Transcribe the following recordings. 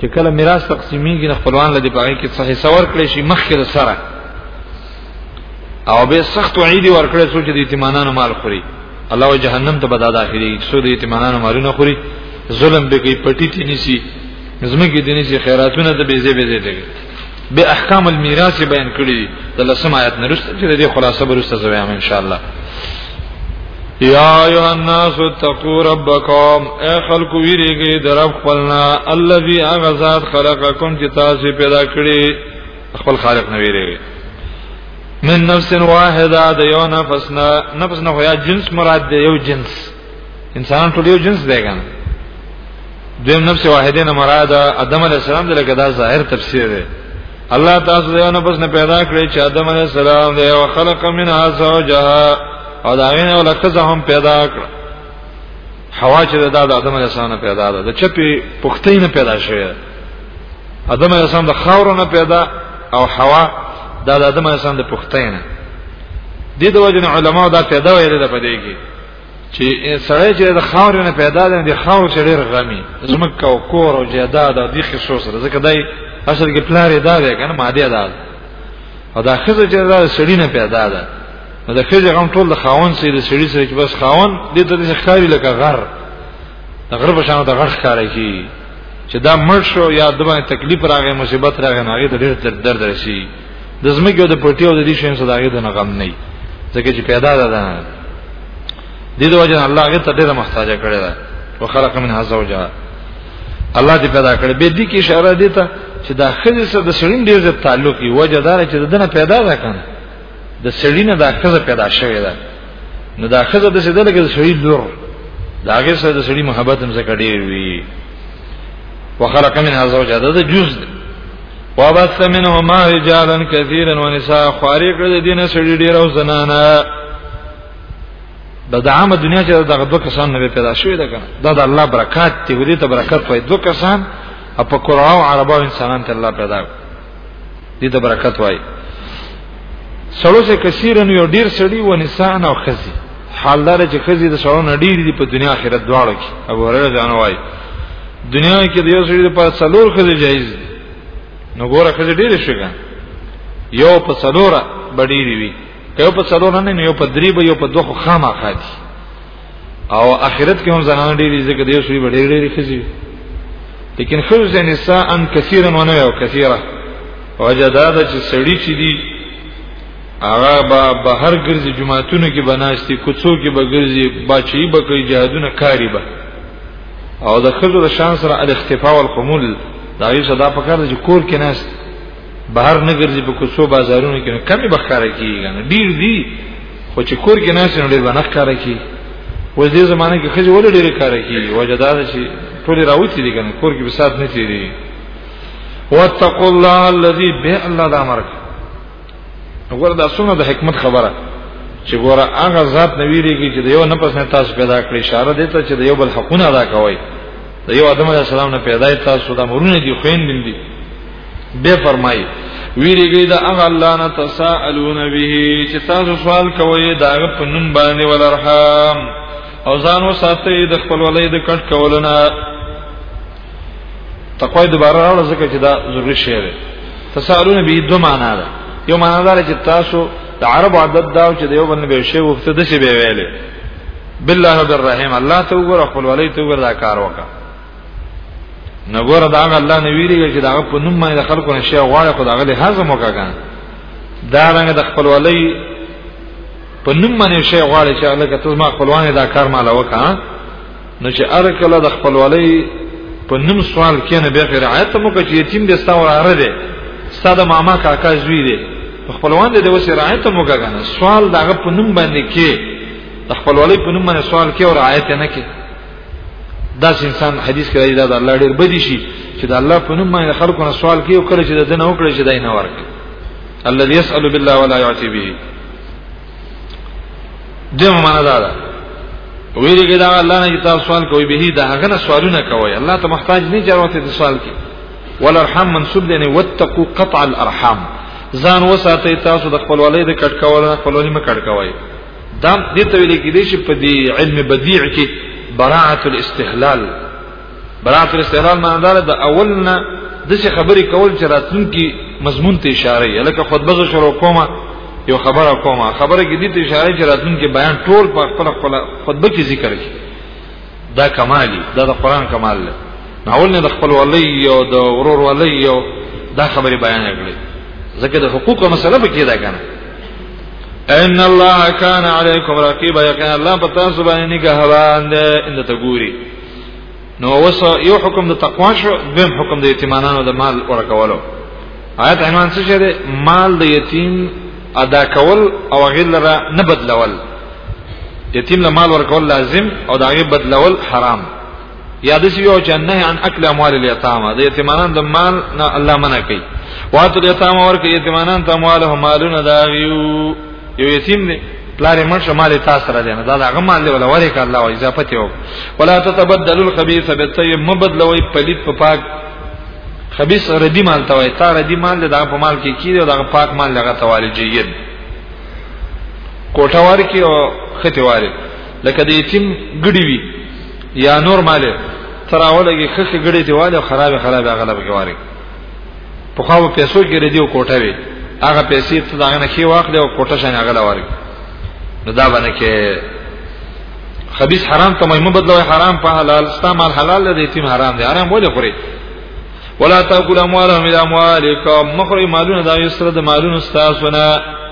چې کله میراث تقسیمیږي نه خپلوان لدی پاره کې صحیح سور کړی شي مخکې د سره او به سخت وعید ورکړی سوچ د یتیمانانو مال خوري الله و جهنم ته بد داخلي څو د یتیمانانو مالونه خوري ظلم به کوي پټی تینی سي نظم کې دیني سي خیراتونه ته به زی به زی به احکام المیراث بیان کړی د لسم آیت نرسته چې د دې خلاصه برسته زویم ان شاء الله یا ایها الناس اتقوا ربکم اے خلق ویریږي درب خپلنا الذي اغزاد خلقکم چې تاسو پیدا کړی خپل خالق نه ویریږي من نفس واحده د یو نفس نه نفس نه هو یا جنس مراد دی یو جنس انسانان ټول یو جنس دی کنه دیم نفس واحده نه مراد ادم علی السلام دلته دا ظاهر تفسیر دی الله تاسو یو نفس نه پیدا کړی چې ادم علی السلام دی او خلق منها زوجها او دا غینه ولکه هم پیدا کړ حوا چې دا د ادم علی السلام نه پیدا ده د چپی پختې نه پیدا شوی ادم علی السلام د خاور نه پیدا او حوا دا د ادم علی السلام د پختې نه دي د وجه علماء دا پیدا ویل ده په دې کې چې سړی چې د خاور نه پیدا دی د خاور چې ډېر غمي زمکه او کور او جیداد او د خصو سره ځکه دای اصل کې پلار یې دا دی کنه ماده ده او دا خزه چې دا سړی نه پیدا ده دا خزه غم ټول د خاون سره د سړی سره چې بس خاون دې ته د ښکاری لکه غر د غر په شان د غر ښکارای کی چې دا مړ شو یا د باندې تکلیف راغی مصیبت راغی نو هغه ته ډېر درد رسی د زمګیو د پټي او د دې شین صداغه د نغم نه ځکه چې پیدا ده ده دې د وجه الله هغه ته ډیره محتاج کړی ده وخلق من هذا وجه الله دې پیدا کړی به دې کې اشاره دي ته چې دا خزه سره د سړین ډیر زیات تعلق دی وجه دار چې دنه پیدا ده کنه د سړی نه دا خزه پیدا شوی ده نو دا خزه د سیده لګې سړي لور دا هغه سره د سړي محبت هم زکه ډیر وی وخلق منها زوجها دا جز وبث منهما رجالا كثيرا ونساء خواري کړ د دینه سړي ډیر او زنانا دا د عامه دنیا چې دغه دوه کسان نه پیدا شوی دا کنه دا د الله برکات دی ودې ته برکات وای دوه کسان په قرآن او عربو انسانان ته الله پیدا کړ دې ته برکت وای سړو چې کثیر نو یو ډیر سړی و نسان او خزي حالدار چې خزي د سړو نه ډیر دي په دنیا آخرت دواړو کې ابو هرره ځان وای دنیا کې د یو سړي لپاره څلور خزي جایز دي نو ګوره خزي ډیر شي ګان یو په څلور بډیری وي یو په څلور نه نه یو په درې به یو په دوه خامہ خادي او اخرت کې هم زنانه ډېری ځکه دې شوی به ډېری ډېری خزي لیکن خزه نساء ان کثیرا و نه او کثیره وجداد چې سړی چې دی هغه به بهر ګرځي جمعهتونو کې بناشتي کوڅو کې به ګرځي بچي به کوي جهادونه کاری به او د خزو د شان سره الاختفاء والقمول دا یو صدا پکار چې کور کې نهست بهر نه ګرځي په کوڅو بازارونو کې کمی بخاره کیږي نه ډیر دي خو چې کور کې ناس نه ډیر بنخ کار کوي وځ دې زمانه کې خځه ولې ډیر کار کوي وجدار شي ټول راوتی دي کنه کور کې به سات نه تیری واتقوا الله الذي به الله دا مرک وګوره دا څنګه د حکمت خبره چې ګوره هغه ذات نویریږي چې د یو نفس نه تاسو پیدا کړی اشاره دی ته چې د یو بل حقونه ادا کوي د یو ادم علی السلام نه پیدا تاسو د امرونه دي خوین دي به فرمایي ویریږي دا هغه الله نه تسالون به چې تاسو سوال کوئ دا په نوم باندې ولرحم او ځان وساتئ د خپل ولې د کټ کولونه تقوی دوباره راوړل ځکه چې دا ضروري شی دی تسالون به دوه معنا ده یو معنا ده چې تاسو د عرب عادت دا چې د یو باندې به شی وخت د شی به ویلې بالله الرحیم الله ته وګوره خپل ولې ته وګوره دا کار وکړه نو ګور دا الله نه ویریږي چې دا په نوم باندې خلکو نشي غواړي خو دا غلي هضم وکړي دا رنګ د خپلولۍ په نوم باندې شي غواړي چې الله کته ما خپلوان دا کار مال وکا نو چې ار کله د خپلولۍ په نوم سوال کینه به رعایت مو کوي یتیم د ستا وراره دی ستا د ماما کاکا زوی دی خپلوان دې وسه رعایت مو کوي سوال دغه په نوم باندې کې د خپلولۍ په نوم باندې سوال کې او رعایت نه کې دا انسان حدیث کې راځي دا الله ډیر بدی شي چې دا الله په نوم باندې خلکو نه سوال کوي او کړي چې دنه وکړي چې دای نه ورکړي الذي يسأل بالله ولا يعطي به دغه معنا دا ده ویری کې دا الله نه تاسو سوال کوي به دا هغه نه سوالونه کوي الله ته محتاج نه جوړته د سوال کې ولرحم منسوب دی نه وتقو قطع الارحام ځان وساتئ تاسو د خپلوالۍ د کټ کول خپلوالۍ مکړ کوي دا دې ته ویل کېږي چې په دې علم بدیع کې براعت الاستهلال براعت الاستهلال معنی دا ده اولنا د څه خبرې کول چې راتلونکي مضمون ته اشاره یې لکه خطبه زو شروع کومه یو خبره کومه خبره کې دې ته اشاره چې راتلونکي بیان ټول په خپل خپل خطبه کې ذکر کړي دا کمالی دا د قران کمال دی ناول نه د خپل ولی او د غرور ولی او دا خبره بیان کړي ځکه د حقوقو مسله به کېدا کنه ان الله کان علیکم رقیبا یقینا الله په تاسو باندې نگهبان دی ان ته ګوري نو اوس یو حکم د تقوا شو دیم حکم د یتیمانو د مال ورکولو آیت عنوان څه شه مال د یتیم ادا کول او غیر لره نه بدلول یتیم له مال ورکول لازم او دا غي بدلول حرام یاد سی یو چې نه عن اکل اموال الیتاما د یتیمانان د مال نه الله منع کوي واتو د یتاما ورکه یتیمانان ته ماله مالونه دا غيو یو یتیم دی پلار من شمال تاسو سره دی نه دا هغه مال دی ولا ورې ک الله او اضافه یو ولا تتبدل الخبيث بالطيب مبدلوي پلیت په پاک خبيث ردی مال ته وای تا ردی مال دا په مال کې کیږي دا پاک مال لغه توالي جيد کوټه ورکی او خته واره لکه د یتیم ګډی وی یا نور مالې تراولګي خخه ګډی دیواله خراب خراب اغلب کې واره په خو پیسو کې ردی او کوټه وی هغه پیسې ته داغه نه کې واخلې او کوټه شنه اغلا واره نو دا باندې کې خبيث حرام ته مې مبدلوي حرام په حلال ستا مال حلال دی یتیم حرام دی حرام ولې خوري ولا تاكل اموالهم الى اموالكم مخري مالونه دا یسره د مالونو استاسونه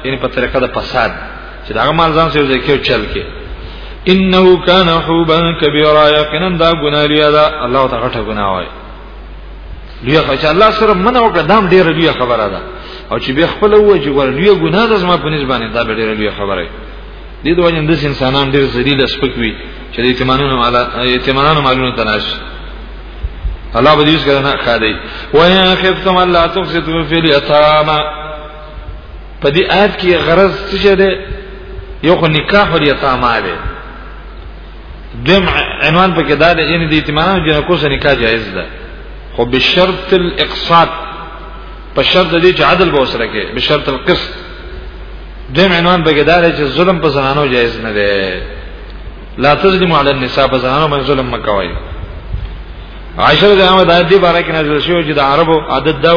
یعنی په طریقه د فساد چې دا مال ځان سره ځکه چل کې انه کان حوبا کبیرا یقینا دا ګناه لري دا الله تعالی غټه ګناه وای لوی خو چې الله سره منه وکړه دا ډیر لوی خبره ده او چې به خپل و چې ور لوی ګناه ده زما په نسبت باندې دا ډیر لوی خبره ده دې دوه جن د انسانان ډیر ذلیل سپکوي چې د ایتمانونو علی ایتمانانو معلومات تناش الله به دې څنګه نه خادي ويا خفتم الله تقسطوا في اليتامى په دې آیت کې غرض څه دی یو خو نکاح اليتامى دی دیم عنوان په کې دا دی یعنی د یتیمانو جنکو سره نکاح جایز ده خو بشرط الاقساط په شرط دې چې عدل به وسره کې بشرط القسط دیم عنوان په کې دا دی چې ظلم په زنانو جایز نه دی لا تظلم علی النساء بزانو من ظلم مکوي عائشہ رضی الله عنها د دې باره کې نازل شوی چې د عربو عادت دا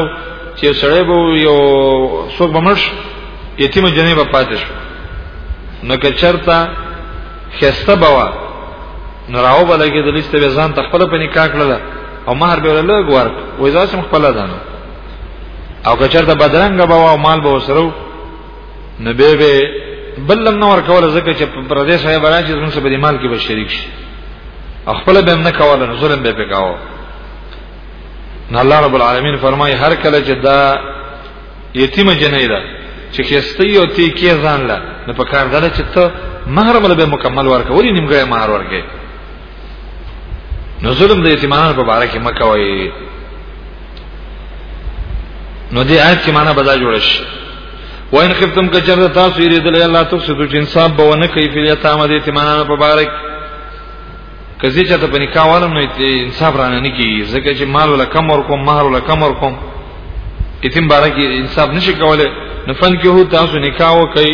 چې سړی به یو څوک بمرش یتیم جنې په پاتې شو نو که چرتا خسته بوا نو راو بلګې د لیست به ځان تخپل په نکاح کړل او مہر به لږ ورک وای ځاسم خپل دانو او که چرته بدرنګ بوا او مال به وسرو نو به به بل لم نور کوله زکه چې پر دې سره بران چې زموږ په دې مال کې به شریک شي خپل به نه کوله نو ظلم به پکاو نو الله رب العالمین فرمای هر کله چې دا یتیمه جنې ده چې کېستي او تی کې ځان لا نو په کار ده چې ته مہر بل به مکمل ورکوري نیمګړی مہر ورکې نو ظلم د یتیمانو په باره کې مکه وایي نو دې آیت کې معنا بدل جوړ شي وان خفتم کچر تاسو یې دل الله تفسدو چې انصاف به ونه کوي په یتامه دې یتیمانو په باره کې کزي چې ته په نکاح والم نو انصاف رانه نه کیږي ځکه چې مال ولا کم ور کوم مہر ولا کم ور کوم یتیم بارکی انصاف نشي کوله نفن کې هو تاسو نکاح وکړي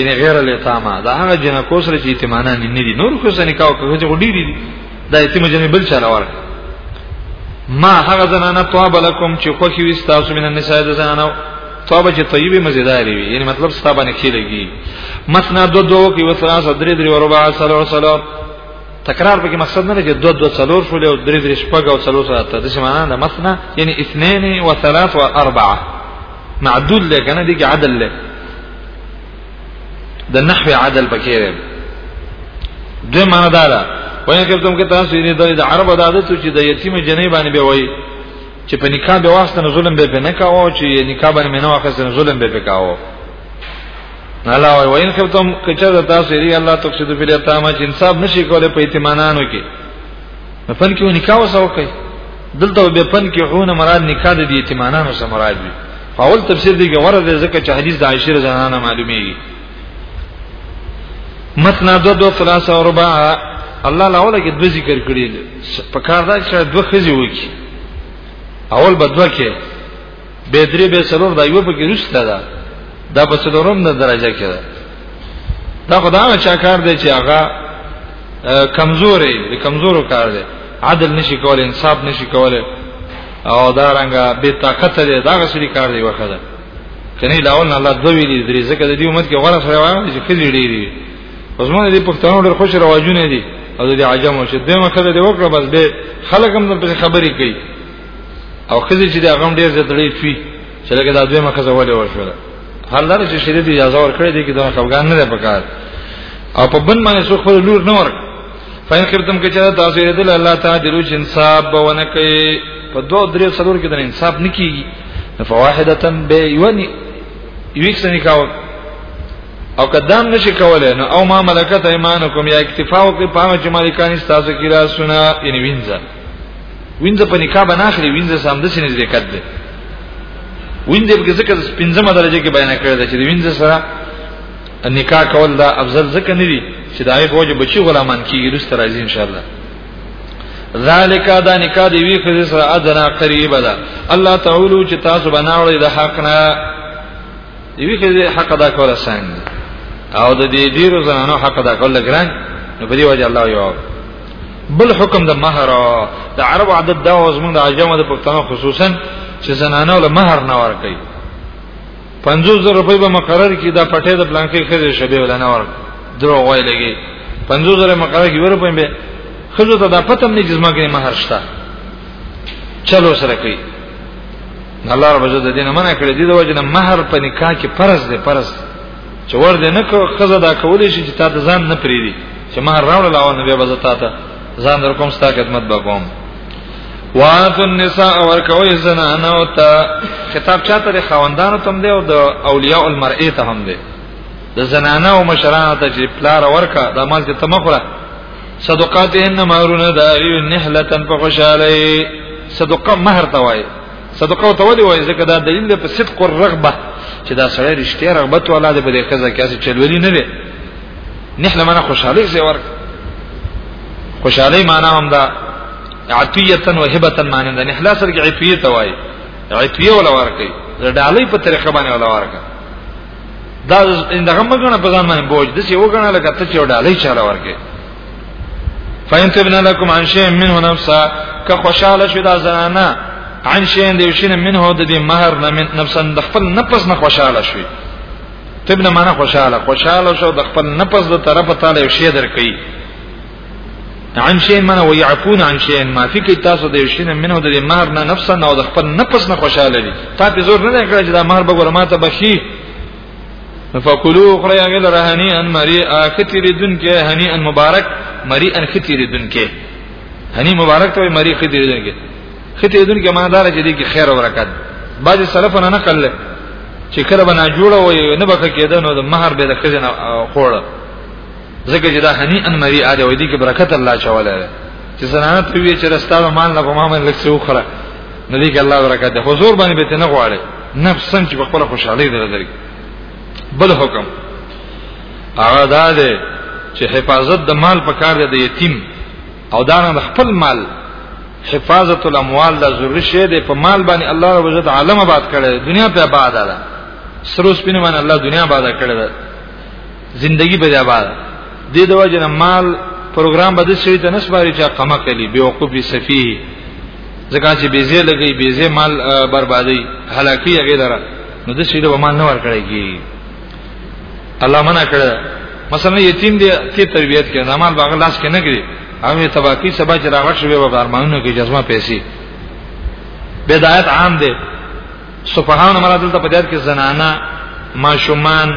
ان غیر الیتاما دا هغه جنکو سره چې یتیمانان نه دي نور خو سره نکاح کوي چې ډیر دي دا یتیم جن بل چا راور ما هغه زنانه تواب لکم چې خو کې وستاسو من النساء د زنانو تواب چې طیبه مزیدار وي یعنی مطلب ستابه نه کیږي مثنا دو دو کې وسرا صدرې درې وربع سلو سلو تکرار به کې مقصد نه چې دو دو څلور شول او درې درې شپږ او څلور سره ته د څه معنا ده مثنا یعنی اثنين و ثلاث و اربعه معدود له کنه دي کې عدل له د نحو عدل پکې ده د معنا دا ده وایي کوم کې تاسو دې د عرب عادت چې د یتیم جنې باندې به وایي چې په نکاح به واسطه ظلم به نه کاوه چې نکاح باندې نه واخص ظلم به وکاوه الله وای وین خفتم کچا د تاسو ری الله تفسد فی الیتام چې انصاف نشي کولای په ایتمانانو کې فن کې نکاح وسو کوي دلته به فن کې هو نه مراد نکاح د ایتمانانو سره مراد وي فاول تفسیر دی غوړه د زکه چې حدیث د عائشه رضی الله عنها معلومیږي متنا دو دو ثلاثه او ربع الله لاوله کې د ذکر کړی په کار دا چې دوه خزي وکی اول بدوه کې به درې به سرور دا یو په کې رسته ده دا په څلورم نه درجه کې ده دا خدای چا کار دی چې هغه کمزورې د کمزورو کار دی عدل نشي کولای انصاف نشي کولای او دا رنګه به طاقت دی دا غسري کار دی وخت ده کني لاول نه الله دوی دي درې زکه د دې امت کې غوړه سره وایي چې خېلې ډېری اوس مونږ دې پښتنو ډېر خوش رواجونه دي او دې عجم او چې دمه خله دې وکړه بس به خلک هم د خبرې کوي او خزي چې دا غم ډیر زړې چوي چې لکه دا دویمه خزه ولې ورشوله هر لاره چې شری دی اجازه ورکړي دي کې دا خفغان نه ده پکار او په بن باندې څو خپل لور نه ورک فین خپتم کې چې تاسو یې دل الله تعالی درو چې انصاف به ونه کوي په دوه درې څلور کې د انصاف نکېږي فواحدتن به یونی یوکس نکاو او قدم نشي کولای نو او ما ملکت ایمانکم یا اکتفا او په پام چې مالکان تاسو کې را سنا ان وینځه وینځ په نکاح بناخلي وینځ سم د سینې ذکر دی وینځ په ذکر د پنځمه درجه کې بیان کړی دی چې وینځ سره نکاح کول دا افضل ځکه نه دی چې دا یې فوج بچي غلامان کیږي رست راځي ان شاء الله ذالک دا نکاح دی وی خزه سره ادنا قریب ده الله تعالی چې تاسو بناوړی د حق نه دی وی خزه حق ادا کول آسان دی او د دې ډیرو زنانو حق ادا کول ګران نو په دې وجه الله یو بل حکم د مہر د عرب عادت دا او زمونږ د عجمو د پښتنو خصوصا چې زنانو له مہر نه ور کوي 50000 روپۍ به مقرر کی دا پټه د بلانکې خزه شبي ولا نه ور درو وای لګي 50000 مقرر کی ور پېم به خزه ته دا پته نه جسمه کې مہر شته چلو سره کوي الله رب عزت دې نه منع کړی دی د وجه نه مہر په نکاح کې فرض دی فرض چې ور دې نه کو خزه دا کولې شي چې تا د ځان نه پریدي چې مہر راوړل او نه به زتا ته ځان در کوم ستا خدمت به کوم وات النساء ورکوي زنان او تا خطاب چاته د خواندانو تم دی او د اولیاء المرئه ته هم دی د زنانه او مشرانو ته چې پلار ورکا د مال کې تمخره صدقاتهن مہرونه دا یو نهلتن په خوشاله صدقه مہر ته وای صدقه ته ودی وای ځکه دا دلیل دی په صدق او رغبه چې دا سړی رښتیا رغبت ولاده په دې خزه کې چې چلولي نه دی نهله معنی خوشاله زی ورک خوشاله معنی هم دا عطیتن و هبتن معنی دا نهله سره کې عطیه ته وای عطیه ولا ورکي دا ډالۍ په طریقه باندې ولا ورکي دا دغه مګنه په ځان باندې بوج د سی وګنه لکه ته چې وډالې چاله ورکه فین تبنا لكم عن شيء منه نفسا که خوشاله شو دا زنانه عن شيء د یوشین منه د دې مہر نه من نفسا د خپل نفس نه خوشاله شوي تبنا معنا خوشاله خوشاله شو د خپل نفس د طرفه تعالی یو شی درکې عن شيء من ويعفون عن شيء ما في کې تاسو د یوشین منه د مہر نه نفس نه او د خپل نفس نه خوشاله دي تا په زور نه کړی چې دا مہر به ګورماته بخي فکلوا اخرى غل رهنی ان مری اکثر دن کې هنی ان مبارک مری ان کثیر دن کې هنی مبارک ته مری کثیر دن کې کثیر دن کې معنی دار چې دې کې خیر او برکت بعض سلف نه نقل چې کله بنا جوړه وي نه بکه کېده نو د مہر به د خزنه خوړه ځکه چې دا هني ان مری اده وې دي کې برکت الله چواله چې زنانه ته وی چې رستاو مال نه په ما باندې لکسو خره ندی کې الله برکت ده حضور باندې به نه غواړي نفس سم چې په خپل خوشحالي درځي بل حکم هغه دا دی چې حفاظت د مال په کار دی د یتیم او دا نه خپل مال حفاظت الاموال د ضروري شی دی په مال باندې الله رب عزت عالم آباد کړي دنیا په آباد ده سروس پینې باندې الله دنیا آباد کړي زندگی به آباد دې د وجه نه مال پروګرام به د شي ته نسباري چې قما کلی به وقوف سفيه ځکه چې بيزه لګي بيزه مال بربادي هلاکي غیره نو د شي د مال نه ور کړی کی الله منع کړ مثلا یتیم دی ته تربيت کړي نه مال باغ لاس کې نه کړي هغه تباکی سبا چې راغښ به به ارمانونه کې جزمه پیسې بدايت عام دی سفهاء مراد دلته په دې کې زنانا ماشومان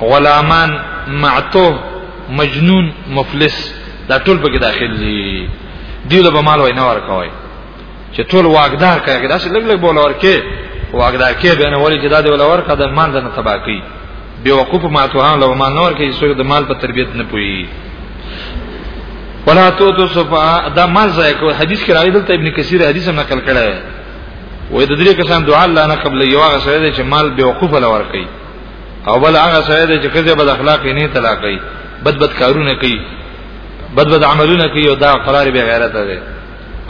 غلامان معتوه مجنون مفلس دا ټول به کې داخل دي دیو له مال وای نه ورکوي چې ټول واګدار کوي دا څه لګ لګ بوله ورکه واګدار کې به نه ولي چې دا دی ولا ورکه د مال نه تبا کوي بي وقوف معتوه له مال نور کې سوی د مال په تربيت نه پوي ولا تو تو صفا دا مال ځای کو حدیث کې راغلی دلته ابن کثیر حدیث هم نقل کړی وې د دې کسان دعا الله نه قبل یو هغه سره چې مال به وقوف لور کوي او بل هغه سره چې کزه بد اخلاق نه طلاقي بد بد کارونه کوي بد بد عملونه کوي او دا قرار به غیرت ده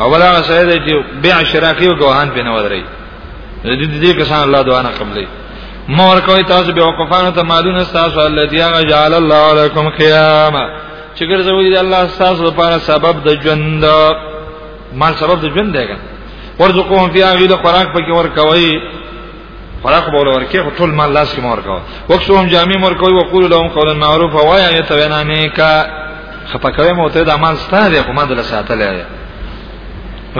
او بل هغه سره چې بيع شراکي او ګوهان په نه ودري د دې کسان الله دعا نه قبلې مور کوي تاسو به وقفانو ته مالونه تاسو الله دی هغه جعل الله علیکم قیاما چې ګرځولې الله تاسو لپاره سبب د ژوند مال سبب د ژوند دی ورزقهم فی هغه د خوراک پکې ورکوي خوراک به ورکه خو ټول مال لاس کې مور کاوه وکسوم جامع مور کوي وقول لهم قولا معروفا وایا یتوینا نیکا خپکوي مو ته د مال ستاره خو ما دل ساتلې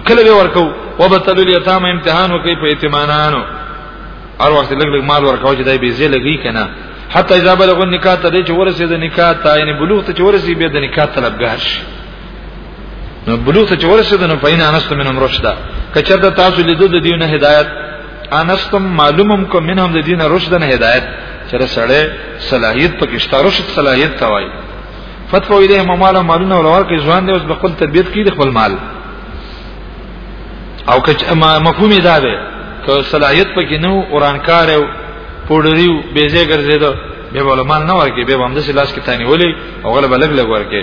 کله به ورکو وبتل الیتام امتحان وکي په ایتمانانو هر وخت لګ لګ مال ورکاو چې دای به زی لګی کنه حتی اذا بلغ النکاح ته چې ورسې د نکاح ته یعنی بلوغ ته چې ورسې به د نکاح طلبګار شي نو بلوغ ته ورسید نو فین انست من رشدا کچته تاسو لیدو د دیونه هدایت انستم معلومم کو منهم د دین رشدن هدایت چر سړی صلاحیت پکشتا رشد صلاحیت توای فتفو الیه ممال مالونه ولور کې ځوان دی اوس بخل تربیت کړي خپل مال او کچ مفهوم دا دی که صلاحیت پکې نو اورانکار او پوډریو بیزه ګرځیدو به ولمان نه ورکه به هم د لاس کې تانی ولي او غلبه لګ لګ ورکه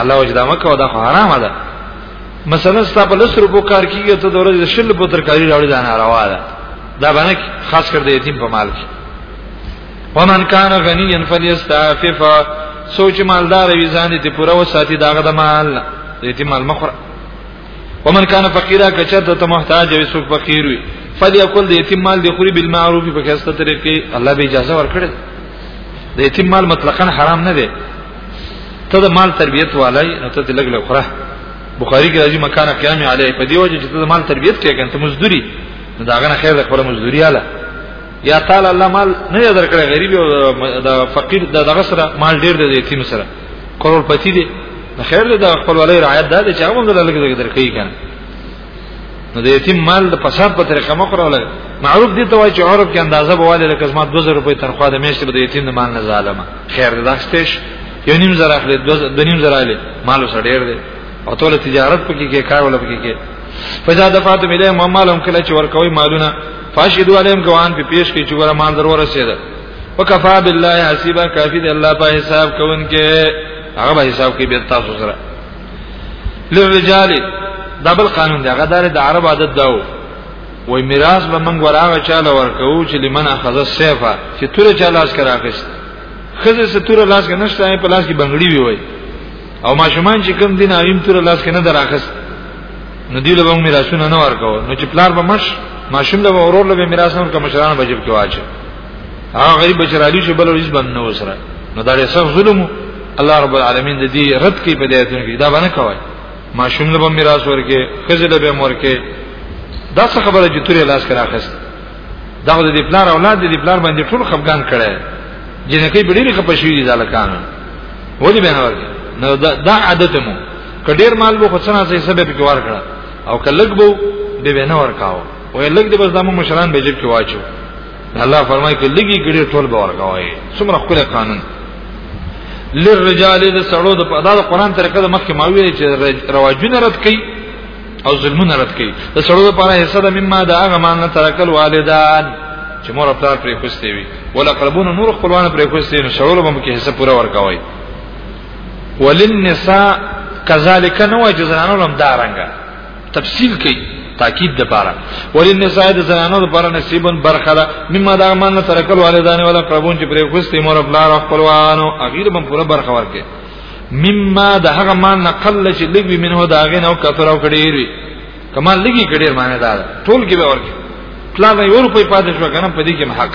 الله وجدا مکه دا خو حرام ده مثلا ستا په لس روپو کار کیږي ته د ورځې شل په ترکاری راوړي دا ناروا ده دا باندې خاص کر د یتیم په مال کې ومن کان غنیا فلیستعفف سوچ مالدار وي ځان دې پوره وساتي داغه د مال د یتیم مال مخره ومن کان فقیرا کچته ته محتاج وي سوک فقیر وي فلیکل د یتیم مال دی خوري بالمعروف په خسته طریقې الله به اجازه ورکړي د یتیم مال مطلقاً حرام نه دی ته د مال تربيت والای نو ته لګ لګ خره بخاری کې راځي مکان قیام علی په دی وجه چې ته مال تربيت کې کنه ته مزدوري نو دا غنه خیر د خپل مزدوري اله یا تعالی الله مال نه درکړي غریب او د فقیر د دغه سره مال ډیر د یتیم سره کورول پتی دي خیر د خپل ولای رعایت ده چې هغه هم د لګ درکې کنه نو د یتیم مال د فساد په طریقه مخوروله معروف دي ته وای چې عرب کې اندازه بواله لکه زما 2000 روپۍ تنخواه د میاشتې د یتیم مال نه ظالمه خیر ده داستش یو نیم زره اخلي د نیم زره اخلي مال سره ډیر دی او ټول تجارت پکې کې کار ولا پکې کې فزا دفعت ملي مالهم کله چې ورکوي مالونه فاشهدوا عليهم ګوان په پیش کې چې ګوره مال ضرور رسیدل وکفا بالله حسیبا کافی دی الله په حساب کوونکې هغه به حساب کوي به تاسو سره للرجال دا بل قانون دی هغه د عرب عادت داو وای میراث به موږ وراغه چاله ورکو چې لمن اخذ السيفه چې تور چاله اس کرا اخیست خزه څه تور لاس کې نشته په لاس کې بنگړی وی وای او ماشومان چې کم دین ایم تور لاس کې نه دراخست نو دی له میراثونه نه ورکو نو چې پلار به مش ماشوم له اورور له میراث نه ورکو مشران بجب کې واچي هغه غریب بچرالی شو بل ورځ باندې نو سره نو دا ډېر سخت ظلم الله رب العالمین د دې رد کوي په دې آیتونو کې دا باندې کوي ما شوم له میراث ورکه خزه له مورکه دا څه خبره چې تورې لاس کرا خست دا د دې پلار اولاد دې پلار باندې ټول خفقان کړي جنکې بډېری خپه شوې دي ځلکان ولې به نه ورکه نو دا, دا عادت مو کډیر مال به خصنا سي سبب کې ور کړه او کلګ بو به نه ورکاو وې لګ دې بس دمو مشران به جیب کې واچو الله فرمایي چې لګي ګړي ټول به ورغوي څومره خپل قانون للرجال د سړو د دا قرآن طریقه د مخکې ما ویل چې رواجونه رد کړي او ظلمونه رد کړي د سړو لپاره حصہ د مما دا هغه مان ترکل والدان چې مور خپل پرې خوستي وي ولا قربون نور خپلوان پرې خوستي نو سړو لپاره کې حصہ پوره ورکوي وللنساء کذالک نو جزرانو لم دارنګه تفصیل کوي تاکید د پاره ولین نساء د زنانو د پاره نصیبن برخره مما دا مان ترکل والدان ولا قربون چې پرې خوستې مور خپل او خپلوانو اغیر بم پوره برخه ورکه مما د هغه مان نقل چې لګوي منه دا غین او کثر او کډیر وي کما لګي کډیر معنی دا ټول کې به ورکه پلا به یو روپۍ پاتې شو کنه په دې کې حق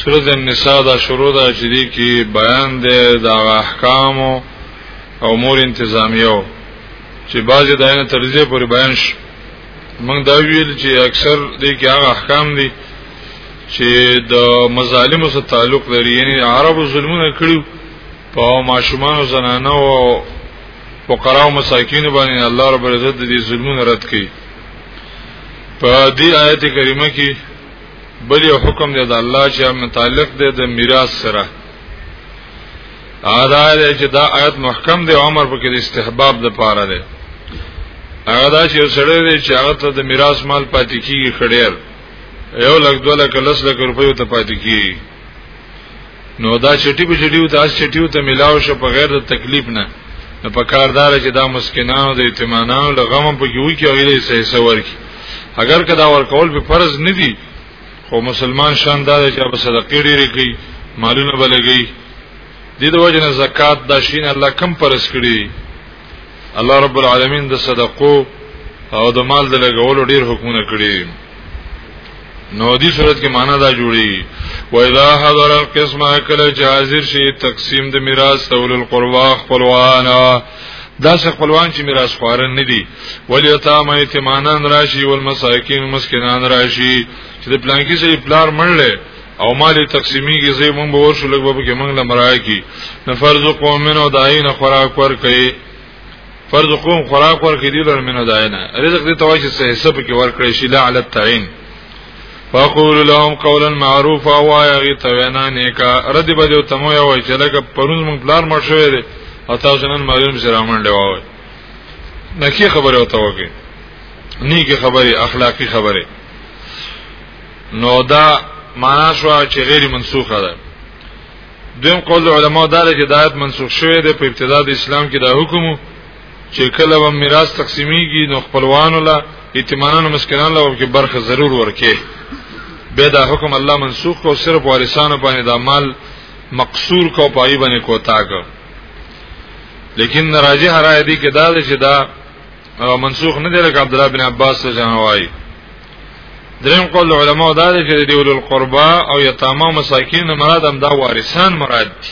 سورۃ النساء دا شروع ده چې دې کې بیان ده د احکام او امور انتظامیو چې بعضی داینه ترځې پورې بیان شي موږ دا ویل چې اکثر دې کې هغه احکام دي چې د مظالمو سره تعلق لري یعنی عربو ظلمونه کړیو په ماشومان او زنانو او فقرا او مساکین باندې الله رب العزت دې ظلمونه رد کړي په دې آیت کریمه کې بل یو حکم دی د الله چې متعلق دی د میراث سره ادا دی چې دا آیت محکم دی عمر په کې د استحباب د پاره دی هغه دا چې سړی دی چې هغه ته د میراث مال پاتې کیږي خړیر یو لک دوه لک لس لک روپیو ته پاتې کیږي نو دا چټي په چټي او دا چټي ته ملاو شو په غیر د تکلیف نه نو په کاردار چې دا مسکینانو د اعتمادانو د غم په کې وي کې غیر سه سور کی اگر کدا ور کول په فرض نه دي خو مسلمان شاندار چې په صدقې ډېری کوي مالونه بلګي د دې وجه نه زکات د شین الله کم پرس کړی الله رب العالمین د صدقو او د مال د لګولو ډیر حکمونه کړی نو دې صورت کې معنا دا جوړي و اذا حضر القسمه کله چې حاضر شي تقسیم د میراث تول القربا خپلوانا دا څه خپلوان چې میراث خوارن نه دي ولی تا مې تمانان راشي ول مساکین مسکینان راشي چې د پلانکی سي پلار مړل او مال تقسیمیږي زې مونږ به ورشو لګ به کې مونږ لمرای کی نه فرض قوم منو داین خوراک ور کوي فرض قوم خوراک ور کوي دي لر منو داین رزق دې توای چې حساب کې ور کړی شي لا علی التعین فقول لهم قولا معروفا وایا غی توینا نیکا رد به دې تمو یا وای چې لګ پرون مونږ بلار مړ شوې دي او تاسو نن معلوم سره منډه وای نکی خبره وته وکي نیکی خبره اخلاقی خبره نو دا معنا شو چې غیر منسوخه ده دویم قول علما دا چې دایت منسوخ شوی دی په ابتدا د اسلام کې دا حکم چې کله و میراث تقسیمیږي نو خپلوانو لا ایتمانانو مسکینانو لا کې برخه ضرور ورکې به دا حکم الله منسوخ کو صرف وارثانو باندې دا مال مقصور کو پای باندې کوتا کو لیکن راجح رائے دی کې دا چې دا منسوخ نه دی لکه عبد الله بن عباس څخه وایي دریم قول علماء دا دی چې دیول القربا او یتاما او مساکین مراد هم دا وارثان مراد دي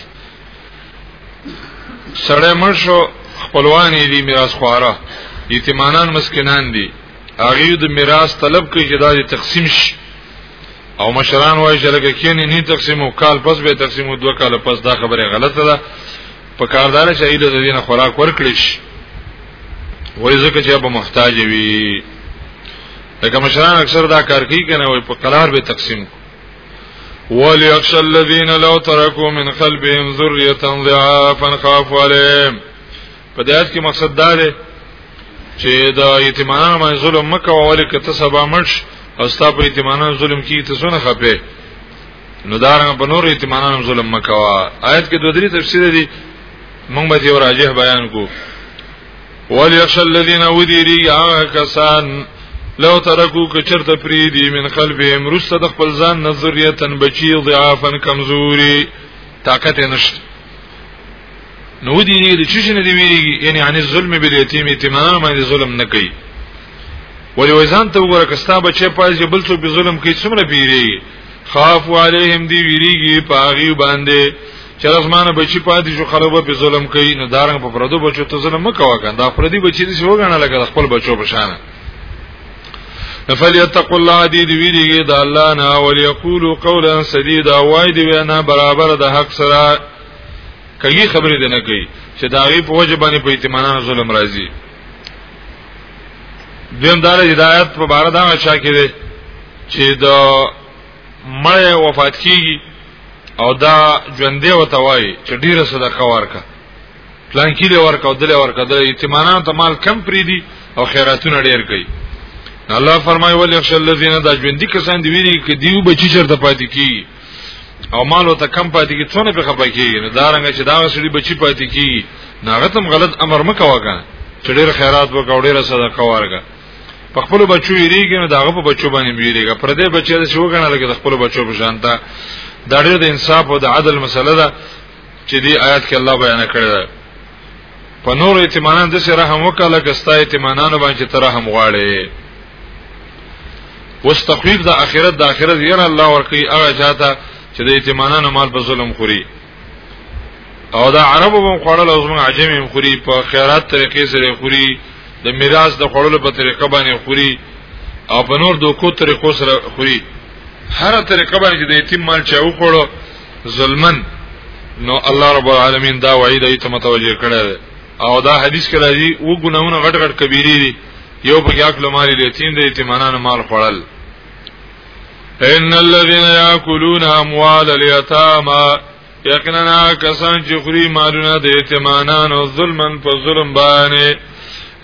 سړی مرشو خپلوان دي میراث خواره یتیمانان مسکینان دي هغه د میراث طلب کوي چې دا دي تقسیم شي او مشران وایي چې لکه کینې نه تقسیم او کال پس به تقسیم او دوه کال پس دا خبره غلطه ده په کاردار چې ایله د دینه خوراک ورکړي شي وای زکه چې به محتاج وي لکه مشران اکثر دا کار کوي کنه وای په قرار به تقسیم کو وليخشى الذين لو تركوا من قلبهم ذريه ضعافا خافوا عليهم په دې اړه کې مقصد دا دی چې دا یتیمانو باندې ظلم مکه ولی کته سبا مرش او ستا په یتیمانو ظلم کی ته څونه خپه نو دا رنګ په نور ایتمانانو ظلم مکوا آیت کې دوه درې تفسیر دي موږ به یو راجح بیان کو وليخش الذين وديري هغه کسان لو ترکو کچر ته پری دی من قلبهم رسته د خپل ځان نظریتن بچی ضعافن کمزوري طاقت نشته نو دی دی د چشن دی ویریږي یعنی عن الظلم بالیتیم اتمام باندې ظلم نه کوي ولی وزن ته وګوره کستا بچی پاز یو بل څوک به ظلم کوي څومره پیریږي خاف علیهم دی ویریږي پاغي باندې چرز مان بچی پاتې شو خلک په ظلم کوي نو دارنګ په پردو بچو ته ظلم مکوه کنه دا پردي بچی دي شو غاڼه لګل خپل بچو په شان فلیتق الله دی دی ویریږي د الله نه وليقولوا قولا سديدا وای دی وینا برابر د حق سره کوي خبرې ده نه کوي چې دا غي په وجه باندې په اعتمادان ظلم راځي دویم دار هدایت په بار دا چا کې دی چې د مړ وفات کیږي او دا ژوندې وته وایي چې ډیره صدقه ورکا پلان کې له ورکا او دل ورکا د ایتمانان ته مال کم پری دي او خیراتونه ډیر کوي الله فرمایي ول یخش الذین دا ژوندې کسان دی ویری کې دیو بچی چرته پاتې کیږي او مالو ته کم پاتې کی څونه په خپه کیږي نو دا رنګ چې دا سړي بچی پاتې کیږي ناغه تم غلط امر مکوه کنه چې ډېر خیرات وکړه او ډېر صدقه ورکړه په خپل بچو یریږي نو داغه په بچو باندې بیریږي پر دې بچی چې وګڼل کې د خپل بچو په شانته دا ډېر د انصاف او د عدل مسله ده چې دی آیات کې الله بیان کړی ده په نور ایتمانان د سره رحم وکاله کستا ایتمانان باندې تر رحم غواړي اوس تخفیف د اخرت د اخرت یې الله ورکی هغه چاته چې د ایتمانان مال په ظلم خوري او دا عربو هم خوړل او زموږ عجم هم خوري په خیرات طریقې سره خوري د میراث د خوړلو په طریقه باندې خوري او په نور دوکو طریقو سره خوري هر طریقه باندې د یتیم مال چاو خوړو ظلمن نو الله رب العالمین دا وعید ایت متوجه کړی دی او دا حدیث کې راځي و ګناونه غټ غټ کبیره دي یو په یاک لماری دی تین دی یتیمانانو مال خړل ان الذين ياكلون اموال اليتامى یقینا کسان چې خوري مالونه د یتیمانانو ظلمن په ظلم باندې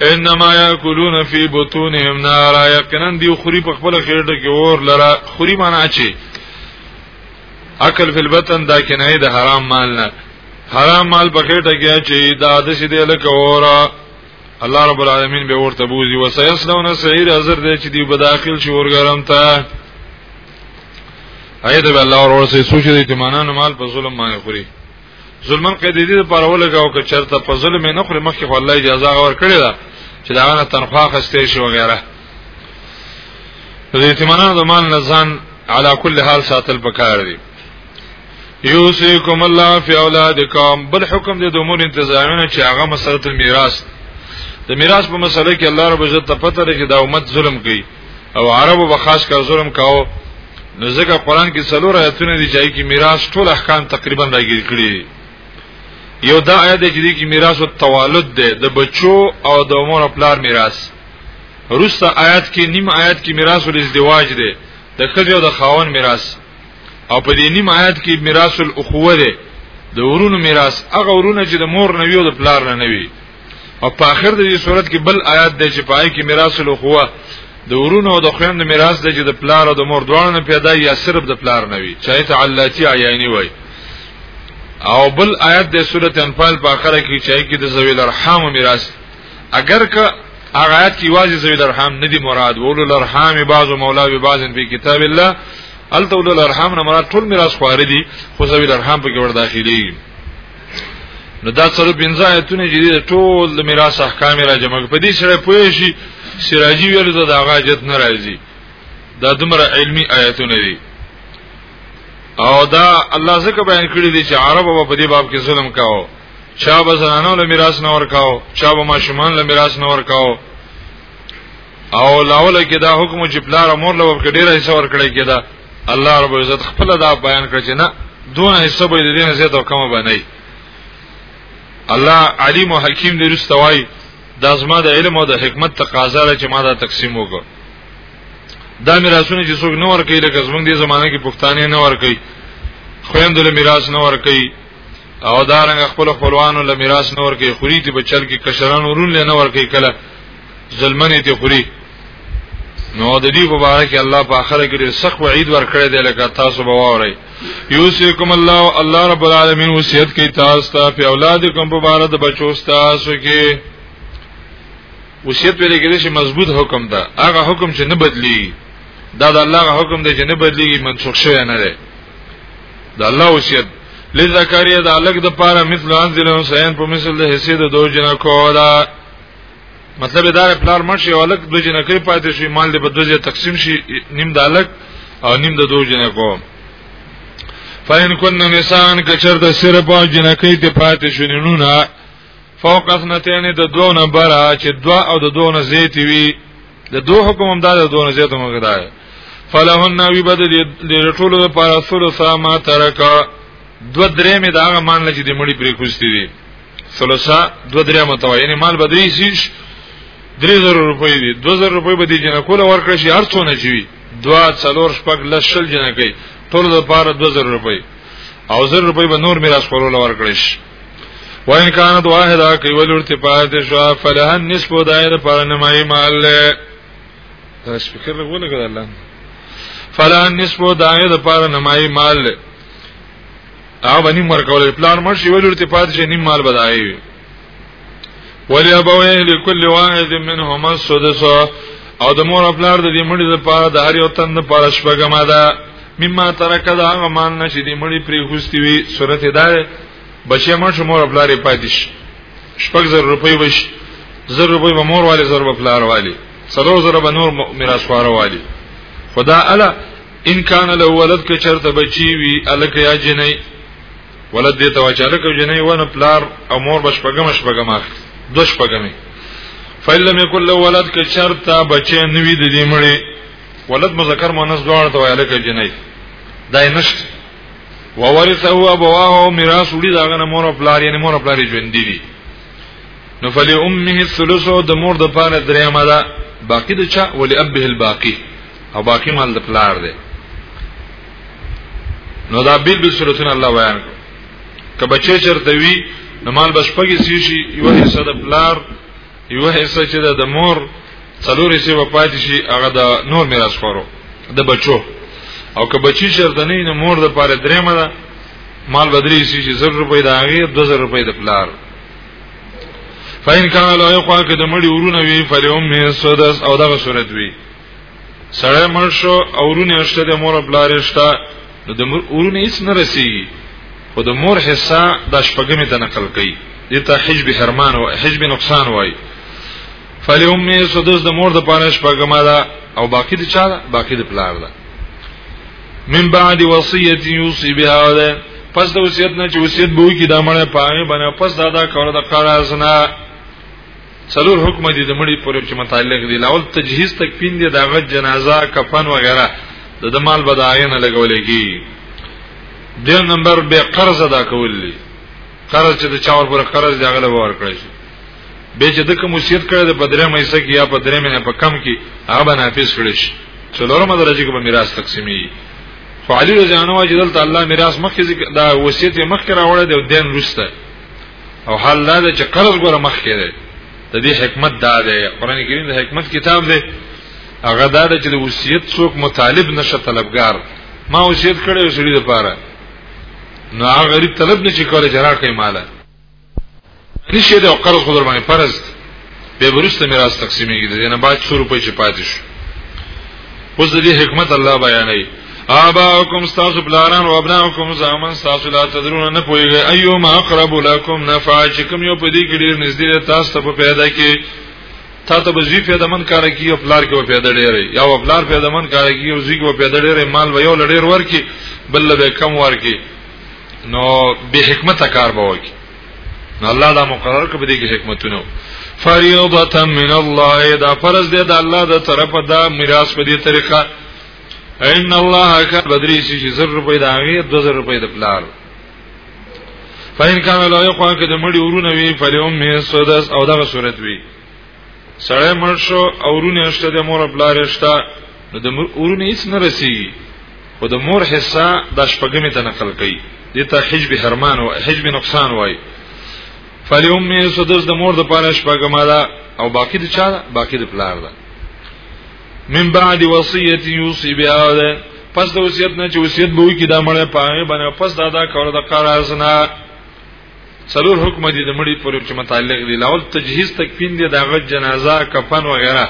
انما یاکلون فی بطونهم نارا یقینا دی خوري په خپل خېټه کې اور لره خوري معنا چی عقل فی البطن دا کنایه د حرام مال نه حرام مال په خېټه کې اچي دا د شې دی لکه اورا الله رب العالمین به ورته بوزي وسيسلون سعير حاضر دی چې دی په داخل شي ورګرم ته اې دا الله ورور سي سوچ دې چې مانانو مال په ظلم باندې خوري ظلمن قید دې لپاره ولګاو که چرته په ظلم نه خوري مخکې خو الله اجازه ور کړی دا چې دا غنه تنخواه خسته شي وغیرہ د اعتمادان د مال نزان علا کل حال ساتل پکار دي یوسیکم الله فی اولادکم بل حکم دې د امور انتظامیونه چې هغه مسله میراث د میراث په مسله کې الله رب عزت ته پته لري چې دا امت ظلم کوي او عربو به خاص کر ظلم کاو نو ځکه قران کې څلور آیتونه دي چې کې میراث ټول احکام تقریبا راګیر کړي یو دا آیت دی چې کې میراث او توالد دی د بچو او د مور او پلار میراث روسته آیات کې نیم آیات کې میراث ول ازدواج دی د خځې او د خاون میراث او په دې نیم آیات کې میراث الاخوه دی د ورونو میراث هغه ورونه چې د مور نه وي او د پلار نه وي او په اخر د دې صورت کې بل آیات دی چې پای کې میراث له خوا د ورونو او د خويند میراث دی چې د پلار او د مور دواړو نه پیدا یا صرف د پلار نه وي چا ته علاتی عیانی وای او بل آیات د سورته انفال په اخره کې چې کې د زویل ارحام میراث اگر که هغه آیات کې واځي زویل ارحام نه دی مراد وول الارحام بعض مولا به بعض په کتاب الله الته ول الارحام نه مراد ټول میراث خواري دي خو زویل ارحام په کې ور داخلي نو دا څلو پنځه آیتونه چې د ټول د میراث احکام را جمع په دې سره پوه شي سراجی ویل دا د غاجت ناراضي دا دمر علمی آیتونه دي او دا الله زکه بیان کړی دی چې عرب په دې باب کې ظلم کاوه چا به زنانو له میراث نه ورکاو چا به ماشومان له میراث نه ورکاو او لاول کې دا حکم چې پلار مور له ورکړې راځي ورکړې کېده الله رب العزت خپل دا بیان کړ چې نه دون حصہ به دې نه زیات او کم بنئ الله علیم او حکیم دې رستوای دا زما د علم او د حکمت تقاضا لري چې ما دا تقسیم وکړ دا میراثونه چې څوک نه ور کوي لکه زمونږ دې زمانه کې پښتانه نه ور کوي خويندل میراث نه ور کوي او دارنګ خپل خپلوانو له میراث نور کې خوري دي بچل کې کشران ورون له نور کې کله ظلمنه دي خوري نو د دې په اړه کې الله په اخره کې ډېر سخت وعید ورکړی دی لکه تاسو به واورئ یوسیکم الله الله رب العالمین وصیت کوي تاسو ته په اولادکم په اړه د بچو تاسو کې وصیت ویل کېږي چې مضبوط حکم ده هغه حکم چې نه بدلی دا د الله حکم دی چې نه بدلی منسوخ شوی نه دی د الله وصیت لذکر یا د الګ د پاره مثل انزل حسین په مثل د حصے د دوه جنا کولا مطلب دا پلار مرشي ولک د جنکې پاتې شي مال دې په دوه تقسیم شي نیم د الک او نیم د دوه جنکو فین کن نسان کچر د سر په جنکې ته پاتې شي نونه فوق اثنتین د دوه نمبر چې دوا او د دوه نه زیات وي د دوه حکم هم دا د دوه نه زیات مګر دا فلهن وی بد د ټولو لپاره ثلث ما ترکا دو درې می دا غمان لچې د مړي پرې کوستې دي ثلثه دو دریا متو یعنی مال بدری سیش 3000 روپۍ دي 2000 روپۍ به دي جن کوله ورکړ شي هر څونه چوي دوا څلور شپږ لشل جن کوي ټول د پاره 2000 روپۍ او 1000 روپۍ به نور میراث خورول ورکړ شي وان کانت واحده کوي ولور ته پاتې شو فلها النصف دایره پر نمای مال له سپیکر لګول کړه الله فلها النصف دایره پر نمای مال له هغه باندې مرکول پلان مرشي ولور ته پات شي نیم مال بدایي وي ولی ابوه لكل واحد منهما السدس او د مور خپلار د دې مړي لپاره د هر یو تن لپاره شپږمه ده مما ترک دا هغه مال نشي دې مړي پری خوستي وي صورت ده بچي مړ شو مور خپلار پاتې شي شپږ زر روپۍ وش زر روپۍ به مور والي زر به خپلار والي څلور زر به نور میراث خواره والي خدا الا ان کان له ولد که چرته بچی وی الک یا جنې ولد دې تواچاله کو جنې ونه پلار او مور بش پګم ش پګم اخ دوش پګمې فلم یکل له ولد که چرته بچی نوی د دې مړې ولد مذکر مؤنث دواړه ته ویل کې جنې دای نشت وورثه ابواه میراث وړي داغه نه مور او پلار یې مور او پلار یې ژوند دي نو فلی امه الثلث د مور د پاره درېمه ده باقی د چا ولی ابه الباقی او باقی مال د پلار دی نو دا بیل بیل صورتونه الله بیان کړ که بچی چرته وی نو مال بشپږی سی شي یو حصہ د پلار یو حصہ چې د مور څلور حصے په پاتې شي هغه د نور میراث خورو د بچو او که بچی چرته نه نو مور د پاره درېمه ده مال بدري سی شي 0 روپۍ د هغه 2000 روپۍ د پلار فین کان له یو خوا کې د مړي ورونه وی فلیوم می سودس او دغه صورت وی سړی مړ شو او ورونه شته د مور بلار شته نو د مور ورونه هیڅ نه رسی خو د مور حصہ د شپګمې ته نقل کړي دته حجب حرمان او حجب نقصان وای فلی امه سدس د مور د پاره شپګمه ده او باقی د چا ده باقی د پلار ده من بعد وصیت یوصی بها ده پس د وصیت نه چې وصیت به وکي د مړ پاره باندې پس دا دا کوله د قرار زنا څلور حکم دي د مړي پر چې متعلق دي لاول تجهیز تکفین دي داغه جنازه کفن وغیرہ د د مال بداینه لګولې کی د نمبر به قرض ادا کول دي قرض چې د چاور پر قرض دی هغه ور کړی شي به چې د کوم وصیت کړی د بدره مې حصہ کې یا په درې مې په کم کې هغه به نافذ کړی شي څلورمه درجه کې به میراث تقسیمي خو علی رضی الله عنه چې دلته الله میراث مخکې دا وصیت مخکې راوړی دی او دین رسته او حال دا ده چې قرض ګوره مخ کې ده د دې حکمت دا ده قران کریم د حکمت کتاب ده هغه دا ده چې د وصیت څوک مطالب نشه طلبګار ما وصیت کړی و سړي لپاره نو هغه غریب طلب نشي کولای چې راکې مالا نشي دا قرض خو در باندې فرض به ورسته میراث تقسیمېږي د دینه بعد څو روپۍ چې پاتې شو اوس د دې حکمت الله بیانوي آباؤکم استاسو بلاران و ابناؤکم زامن استاسو لا تدرون نه پویږي ایوم اقرب لکم نفع چې کوم یو په دې کې ډیر نږدې تاسو ته په پیدا کې تا ته به زی پیدا من کار کی او پلار کې پیدا ډېرې یا او پلار پیدا من کار کی او زی کې پیدا ډېرې مال به یو لډېر ورکی بل به کم ورکی نو به حکمت کار به وکی نو الله دا مقرر کړ دې کې حکمتونه فریضه من الله دا فرض دی د الله د طرفه دا میراث په دې طریقه ان الله کان بدری شي زر روپۍ دا غي 2000 روپۍ د پلار فین کان لا یقوا کده مړي ورونه وی فلیوم می سودس او دغه صورت وی سړی مړ شو او رونه شته د مور بلار شته نو د ورونه هیڅ نه رسیږي خو د مور حصہ د شپګمې ته نقل کړي دته حجب حرمان او حجب نقصان وای فلی امه سدس د مور د پاره شپګما ده او باقی د چا باقی د پلار ده من بعد وصیت یوصی بها ده پس د وصیت نه چې وصیت به وي کې دا مړ پاره باندې پس دا دا کول د قرار زنا څلور حکم دي د مړي پورې چې متعلق دي لاول تجهیز تکفین دي دغه جنازه کفن و غیره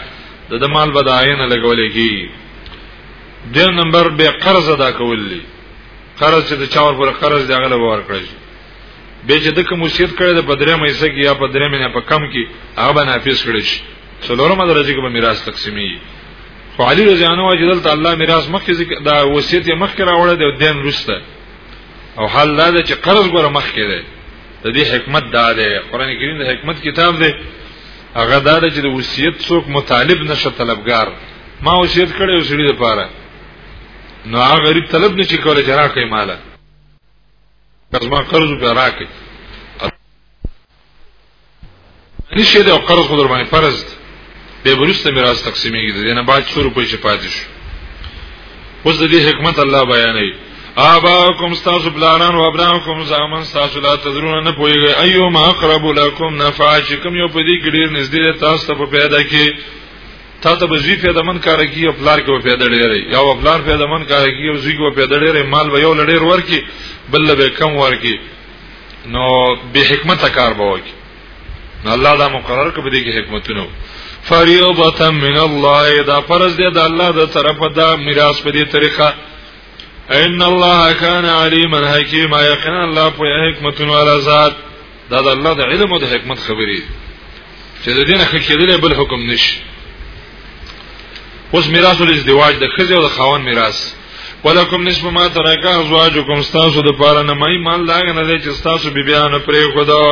د د مال بداینه لګول کی د نمبر به قرض ادا کول دي قرض چې د چاور پر قرض دی هغه لور کړی به چې د کوم وصیت کړی د بدرې مې سګي یا بدرې مې نه په کم کې هغه به نافذ کړی شي څلورمه درجه کې به میراث تقسیمي خو علی رضی الله عنه چې دلته الله میراث مخکې دا وصیت یې مخکې راوړی دی او دین رسته او حال دا چې قرض ګره مخ کې دی د دې حکمت دا دی قران کریم د حکمت کتاب دی هغه دا دی چې د وصیت څوک مطالب نشه طلبګار ما وصیت کړی وسړي لپاره نو هغه غریب طلب نشي کولای چې راکې مالا قرض ما قرض به راکې نشه ده قرض خو در باندې فرض ده به ورسته میراث تقسیمېږي د دینه بعد 100 روپۍ چې پاتې شي اوس د دې حکمت الله بیانوي آباکم استاسو بلاران و ابناکم زامن استاسو لا تدرون نه پويږي ايوم اقرب لكم نفع چې کوم یو په دې کې ډیر نږدې تاسو ته په پیدا کې تا ته به زی پیدا من کار کی او پلار کې په پیدا ډیر یا او پلار پیدا من کار کی او زی کو پیدا ډیر مال به یو لړیر ورکی بل به کم ورکی نو به حکمت کار به وکړي نو الله دا مقرر کړ دې کې حکمتونه فریضه من الله دا فرض دی د الله د طرفه دا میراث په دې طریقه ان الله کان علیما حکیما یقینا الله په حکمتونو علی ذات دا د الله د علم او د حکمت خبرې چې د دین خکېدل بل حکم نشي اوس میراث ول ازدواج د خزه او د خاون میراث ولکم نصف ما ترک ازواجکم استاسو د پاره نه مې مال دا نه دی چې استاسو بی بیان پرې خدا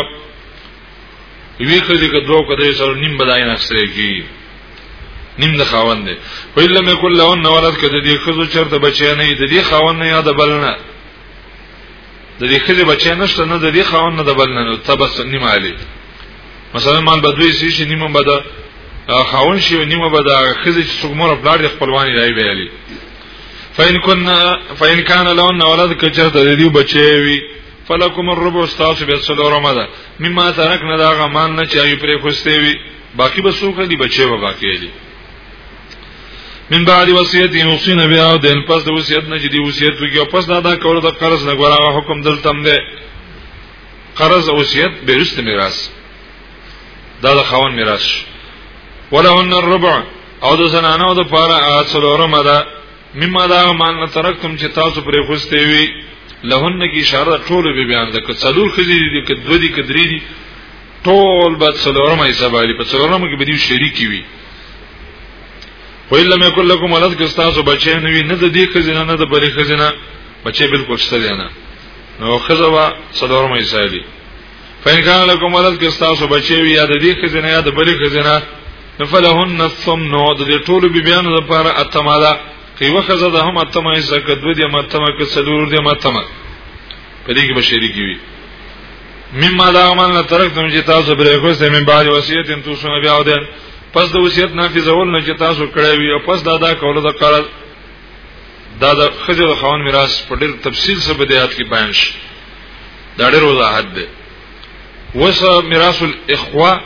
وی خزه کې دوه کده سره نیم بدای نه سره کی نیم د خاون دی په الا مې کول لون ولد کده دې خزه چرته بچی نه دی دې خاون نه یاد بل نه د دې خځه بچی نشته نه د دې خاون نه د بل نه نو تبس نیمه علی مثلا مال بدوی شي شي نیمه بد خاون شي نیمه بد خځه چې څومره بلار د خپلوانی راي ویلي فإن كن فإن كان لهن ولد کچر د دې بچی وي فلکم الربع استاس به سلور مده مما ترکنا دا غمان نه چې ایو پرې خوسته وي باقی به سوکړه دی بچي به باقی دي من بعد وصیت یوصین بیا د پس د وصیت نه جدي وصیت وکي پس دا دا کول د قرض نه غواړه حکم دلتم ده قرض وصیت به رست میراث دا د خاون میراث ولهن الربع او د زنانو د پاره اصلورم ده مما دا مان ترکتم چې تاسو پرې خوستې وي لهن کی اشاره ټول به بیان ده که څلور خزي دي که دوه دي که درې دي ټول به څلورم حساب لري په څلورم کې به دي شریک وي ویل مې کول کوم ولادت کې تاسو بچی نه وي نه د دې خزینه نه د بلې خزینه بچی بالکل شته نه نو خزوا څلورم حساب دي فینکان لکم ولد که ستاسو بچی وی یا د دې خزینه یا د بلې خزینه نفلهن الثمن د دې ټولو بیبیانو لپاره اتمه ده که یو خزه ده هم اتمه یې زکه دوه دې متمه که څلور دې متمه په دې کې به شریک وي مما دا عمل نه ترکتم چې تاسو بلې خو سه من بعد وصیت ان تو سن بیا ودن پس د وصیت نافذول نه چې تاسو کړی وي او پس دا دا کول د قرض دا د خځه او خاون میراث په ډېر تفصیل سره په دیات کې بیان شي دا ډېر وضاحت دی وسه میراث الاخوه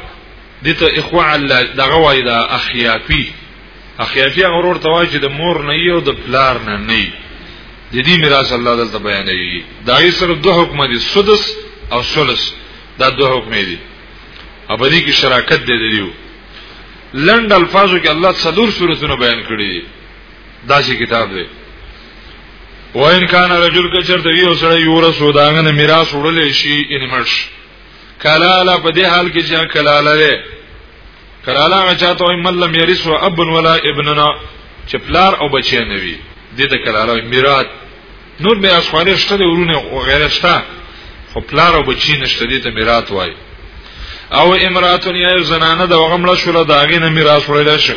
دته اخوه الله دغه وای دا اخیافی اخیافی هغه ورور توای چې د مور نه یو د پلار نه نه د دې میراث الله دلته بیانوي دا یې سره دوه حکم دي سدس او ثلث دا دوه حکم دي ابدی کې شراکت دی دیو لند الفاظو کې الله څلور صورتونه بیان کړی دي داسې کتاب دی و ان کان رجل ک چرته یو سره یو رسو داغه میراث وړل شي ان مرش کلاله په دې حال کې چې کلاله ده کلاله چاته وي مل لم یرث و اب ولا ابننا چې پلار او بچی نه وي دې ته کلاله میراث نور به اسخوانه شته د ورونه او غیره شته خو پلار او بچی نشته دې ته میراث وای او امراتن یا زنانه د وغمله شول داغه نه میراث وړل شي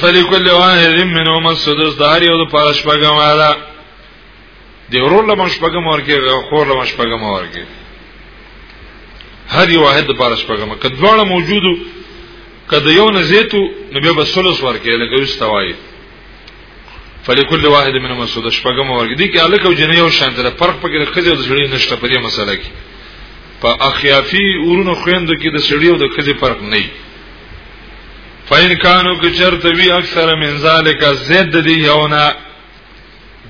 فلکل واحد منهم السدس دار یو د پاره شپږم والا دی ورور له مشپږم ورکه خور له مشپږم ورکه هر یو واحد د پاره شپږم کډواړه موجودو کده یو نزیتو نبی به سلس ورکه لکه واستوای فلکل واحد منهم السدس شپږم ورکه دی کې الک او جنې یو شان تر فرق پکې د خځې د سړي نشته په دې مسله کې په اخیافي ورونو خويندو کې د سړي او د خځې فرق نه فین کانو که چرته وی اکثر من ذالک زید دی یونا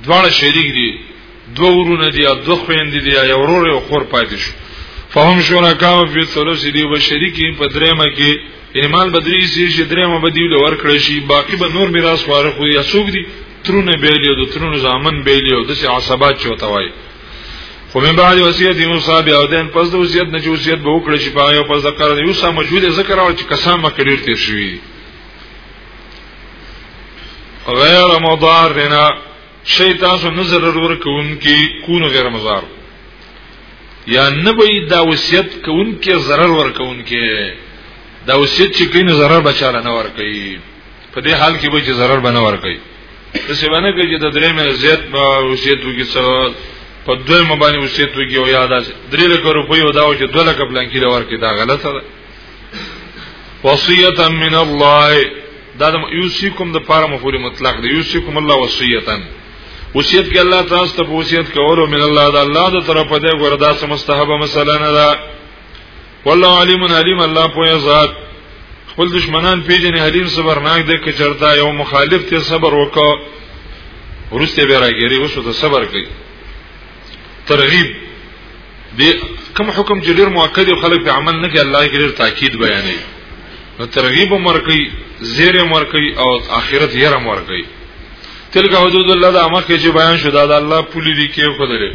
دواړه شریک دي دو ورونه دي او دو خويند دي یا ورور او خور پاتې شو فهم شرکاو فی ثلث دی به شریکین په درېمه کې ایمان بدری سی چې درېمه به دی لور کړی شي باقی به نور میراث واره خو یا سوق دي ترونه بیلی او د ترونه زامن بیلی او د عصبات چوتوي خو من بعد وصیت یوسا بیا او دین پس د وصیت نه چې وصیت به وکړي چې په یو پس ذکر دی یوسا موجوده ذکر او چې قسم مکریر تیر شوی غیر مضار نه شی تاسو نظر ور کوون کې کون غیر مضار یا نبی دا وصیت کوون کې zarar ور کوون کې دا وصیت چې کین zarar بچاله نه ور کوي په دې حال کې به چې zarar بنه ور کوي د سیمانه کې چې د درې مې زیات به وصیت وکړي څو په دوی مبانی وصیت وکړي او یاد اچ درې لک روپۍ او دا او چې دوه لک پلان کې لور کې دا غلطه ده وصیتا من الله دا د یوسیکم د پاره مفعول مطلق دی یوسیکم الله وصیتا وصیت کې الله تعالی ته وصیت کولو من الله دا الله د طرفه دی ګوردا سمستحبه مثلا نه ده والله علیم علیم الله په ذات خپل دشمنان پیژنې حلیم صبرناک دې کې چرتا یو مخالف ته صبر وکاو ورسته به راګری اوس ته صبر کوي ترغیب دې کوم حکم چې ډیر مؤکد او خلک په عمل نه کوي الله کې ډیر تاکید بیانوي نو ترغیب مر کوي زیر مر کوي او اخرت یې را مر کوي تلک حدود الله د امر کې چې بیان شو دا د الله پولی دي کې خدای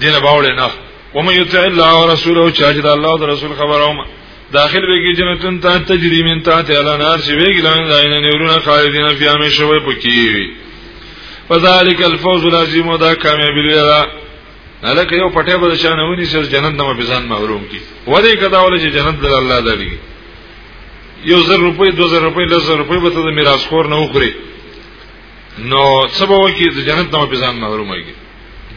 دینه باور نه ومن يطع الله ورسوله شاهد الله او رسول خبرهم داخل ویږي جنتون ته تجری من تحت الانار چې ویږي لاندې داینه نورونه خالدین فی امه شوی پکې فذلک الفوز العظیم دا کامیابی لري الکه یو پټه به شانونی چې جنت نه بزان محروم کی ولې کدا ولې چې جنت د الله دړي یو زر روپۍ 2000 روپۍ 1000 روپۍ به ته میراث خور نه وخوري نو سبا وکی د جنت نو په ځان محروم کیږي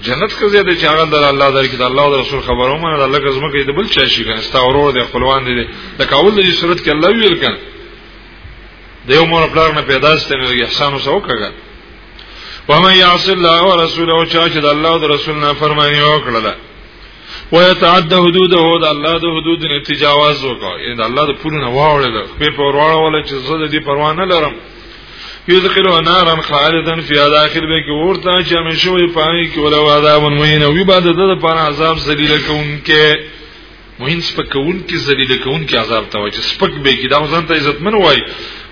جنت کې زیاده چې هغه د الله در کې د الله او رسول خبرو مونږ د الله غزمه کې د بل چا شي کنه ستا ورور د خپلوان دي د کاول د صورت کې الله ویل کنه د یو مور پلار نه پیدا ستنه د احسان وسو کړه ومن يعص الله ورسوله او چا چې د الله او د رسول نه فرمانی وکړه ويتعدى حدوده د الله د حدود نه تجاوز وکړي د الله د پولو نه واوړل په پرواړه ولا چې زه د دې پروا نه لرم یدخلوا نارا خالدا فی داخل به کې ورته چې همیشه وي پای کې ولا عذاب مهین وي بعد د لپاره عذاب ذلیل کوونکې مهین سپکون کې ذلیل کوونکې عذاب ته وایي سپک به کې دا ځان ته عزت من وایي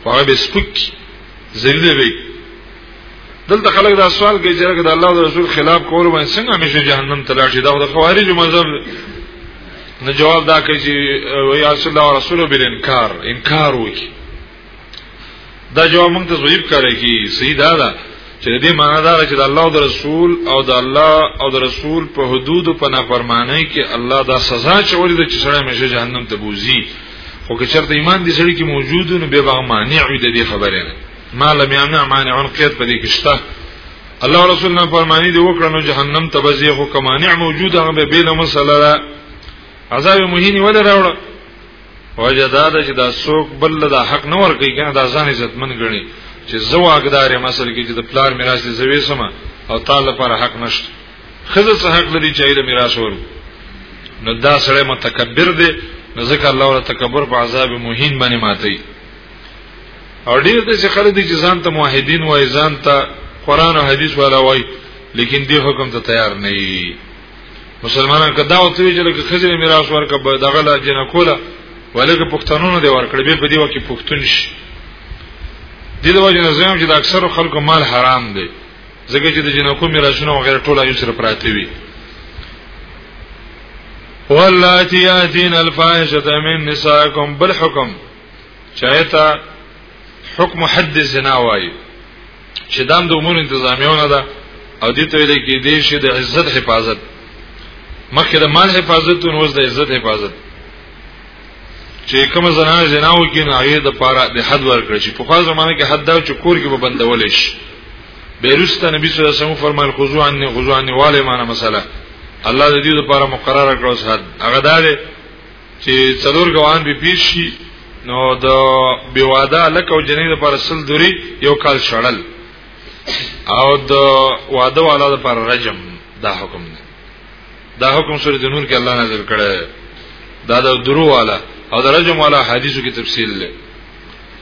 هغه به سپک ذلیل وي دلته خلک دا سوال کوي چې د الله او رسول خلاف کول باندې څنګه همیشه جهنم ته لاړ شي دا د خوارج مذهب نه جواب دا کوي چې وی رسول الله رسول بالانکار انکار وکړي دا جواب موږ ته ضعیف کاری کی صحیح دا ده چې دې معنا دا چې د الله او د رسول او د الله او د رسول په حدود او په نافرمانی کې الله دا سزا چولې ده چې سړی مشه جهنم ته بوزي خو که چرته ایمان دې سړی کې موجود نو به هغه مانع وي د دې خبرې نه ما لم یمنع مانع قید په دې کې شته الله رسول نه فرمانی دی وکړه نو جهنم ته بځي خو کمانع موجود هغه به بل مسله عذاب مهینی ولا راوړه وجه دا ده چې دا څوک بل د حق نه ور کوي کنه دا ځان عزتمن ګڼي چې زه واګدار یم اصل کې چې د پلار میراث دې زوي سم او تعالی پر حق نشته خزه څه حق لري چې ایله میراث ورو نو دا سره متکبر دی نو ځکه الله ولا تکبر په عذاب مهین باندې ماتي او ډیر د څه خلک دي چې ځان ته موحدین وای ځان ته قران او حدیث والا وای لیکن دې حکم ته تیار نه مسلمانان کدا او ته چې لکه خزر میراث ورکه به دغه لا جن کوله ولکه پښتنونو دی ورکړ به په دی وکه پښتون شي د دې وجه نه زم چې د اکثر خلکو مال حرام دی ځکه چې د جنکو میراثونه او غیره ټول یو سره پراته وي واللاتی یاتین الفاحشه من نساکم بالحکم چایتا حکم حد زنا وایي چې دا د امور انتظامیونه ده او دې ته ویل کې دې شي د عزت حفاظت مخکې د مال حفاظت او نوز د عزت حفاظت چې کوم زنانه زنا وکړي نو هغه د پاره د حد ورکړي چې په خاص زمانه کې حد دا چې کور کې به بندول شي بیرسته نبی صلی الله علیه وسلم فرمایل خضوع ان خضوع ان والے معنی مسله الله دې د پاره مقرره کړو حد هغه دا چې څلور غوان به پیش شي نو د بیواده لکه جنې لپاره سل دوری یو کال شړل او د واده والا لپاره رجم دا حکم دی دا حکم سورې د نور کې الله نازل کړی دا د درو والا او د رجم والا حدیثو کې تفصیل لري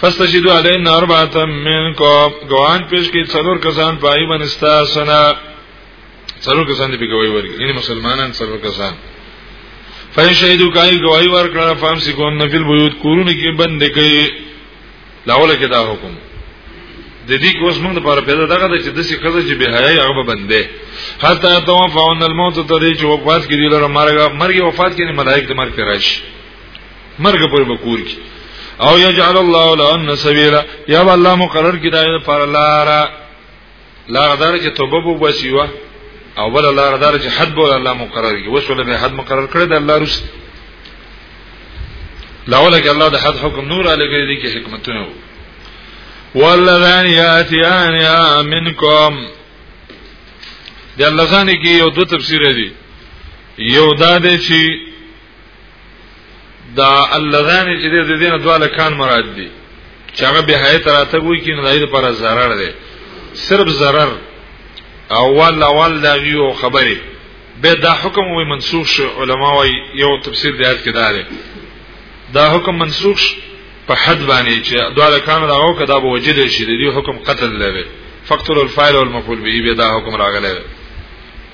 فاستشهدوا عليهن اربعه منكم ګوان پیش کی څلور کسان پای باندې ستا سنا څلور کسان دی ګوي ورګي یعنی مسلمانان څلور کسان فین شهیدو کای گواہی ورکړه فهم سکون نفل بیوت کورونه کې بند کړي لاول کې دا حکم د دې کوس موږ لپاره پیدا دغه د چې د څه خزه چې به حیاي هغه بندې حتی توفون الموت ترې چې وفات کړي لره مرګ مرګ وفات کړي ملائک د مرګ راشي مرګ پر بکور کی او یجعل الله لهن سبیلا یا الله مقرر کی دا پر لار لار دار چې توبه بو بسیوا او بل لار دار چې حد بو الله مقرر کی وسول به حد مقرر کړی د الله رس لاوله کې الله د حد حکم نور علی ګری دي کې حکمتونه وو والذان یاتیان یا منکم د الله ځان کې یو دو تفسیر دي یو دا دی چې دا اللذان چې د دې نه دواله کان مراد دي چې هغه به حیا تراته وي کې نه دای لپاره zarar دی صرف zarar اول اول دا یو خبره به دا حکم وي منسوخ شو علما وي یو تفسیر دی آیت کې دا دی دا حکم منسوخ په حد باندې چې دواله کان راغو کدا به وجد شي دی حکم قتل لوي فقتل الفاعل والمفعول به دا حکم راغلی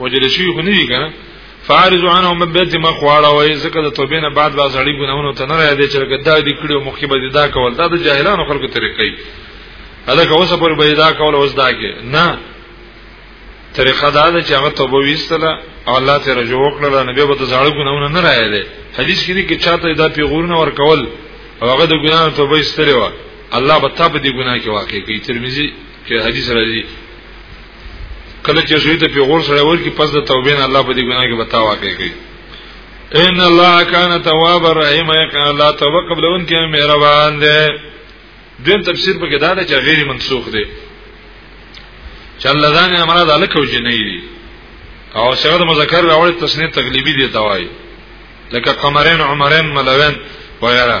وجل شي خو نه دي کنه فارز عنه مبد ما خواړه وای زکه د توبې نه بعد با زړی ګناونه ته نه را دي چې ګدا دي کړو مخکې به دا کول دا د جاهلانو خلکو طریقې ادا که اوسه پر بيدا کول اوس دا کې نه طریقه دا ده چې هغه توبه ویستله الله ته رجوع وکړه نبی به د زړه ګناونه نه راي دي حدیث کې دي چې چاته دا پیغورونه ور کول او هغه د ګناه توبه ایستلې و الله به تاب دي ګناه کې واقع کوي ترمذی کې حدیث راځي کله چې شهید په غور سره ورکی پس د توبې نه الله په دې ګناه کې بتاوا کوي ان الله کان تواب الرحیم یقین الله توبه قبل ان کې مهربان دی دین تفسیر په کې دا دی چې غیر منسوخ دی چې الله ځان نه مراد الکو جنې دی او شغل مذکر راوړ تسنیه تغلیبی دی توای لکه قمرین عمرین ملوین وغیرہ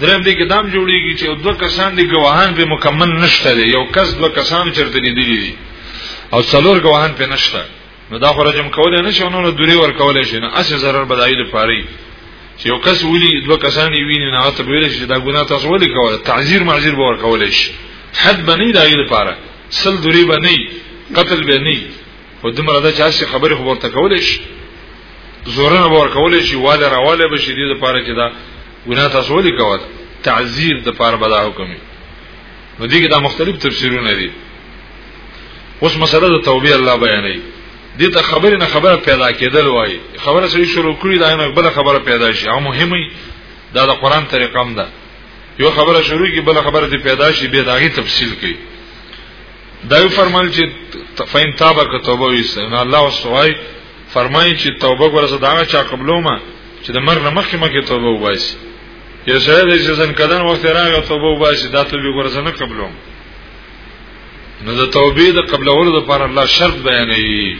درم دې کتاب جوړیږي چې دوه کسان دي ګواهان به مکمل نشته دی یو کس دوه کسان چرته دي دي او څلور ګواهان په نشته نو دا خو رجم کولای نه شي نو نو دوری ور کولای شي نه اسه zarar بدایي د پاره چې یو کس ولي دوه کسان یې ویني نه ته ویل شي دا ګناه تاسو ولي کوله تعذير معذير به ور کولای شي حد بنی دایي د پاره سل دوری بنی قتل بنی په دمر ده چې هسې خبرې خو ورته کولې شي زورنه ور کولې شي واده راواله به شي دې لپاره چې دا ګناه تاسو ولي کوي تعذير د پاره به دا حکم نو دې کې دا مختلف تفسیرونه دي اوس مسله د توبې الله بیانې دې ته خبرې نه خبره پیدا کېدل وایي خبره سړي شروع کړي دا نه بل خبره پیدا شي او مهمه دا د قران طریقه هم ده یو خبره شروع کی بل خبره دې پیدا شي به داغي تفصیل کوي دا یو فرمایل چې فین تابه که توبه ویسته نو الله وسوای فرمایي چې توبه ورسره دا چا قبلو ما چې د مر نمخ مکه توبه وباسي یو سره د ځن کدن وخت راغی توبه وباسي دا ته به ورسره نه قبلو نو د توبې د قبلولو لپاره الله شرط بیانوي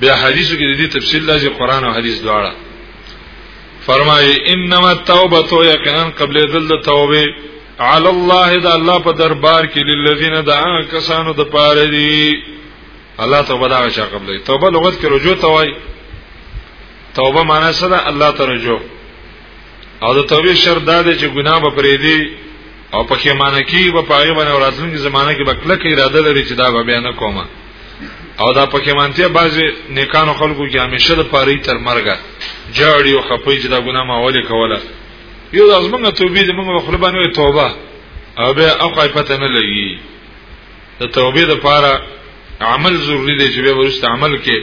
بیا حدیثو کې د دې تفصیل لږه قران او حدیث دواړه فرمایي انما التوبه یقینا قبل ذل توبه علی الله دا الله په دربار کې للذین دا کسانو د پاره دي الله توبه دا شا قبل توبه لغت کې رجوع ته وای توبه معنی څه ده الله ته رجوع او د توبې شرط دا دی چې ګناه به پرې دی او پکې معنی کې به پاره باندې وراتلونکي زمانه کې به کله کې اراده لري چې دا به بیان کومه او دا پکې مانته بعضی نیکانو خلکو کې همیشه د پاره تر مرګه جاړي او خپې چې دا ګناه ماوله کوله یو د ازمنه توبې د موږ خپل باندې توبه او به اخوای پته نه لګي د توبې لپاره عمل ضروری دی چې به ورسته عمل کې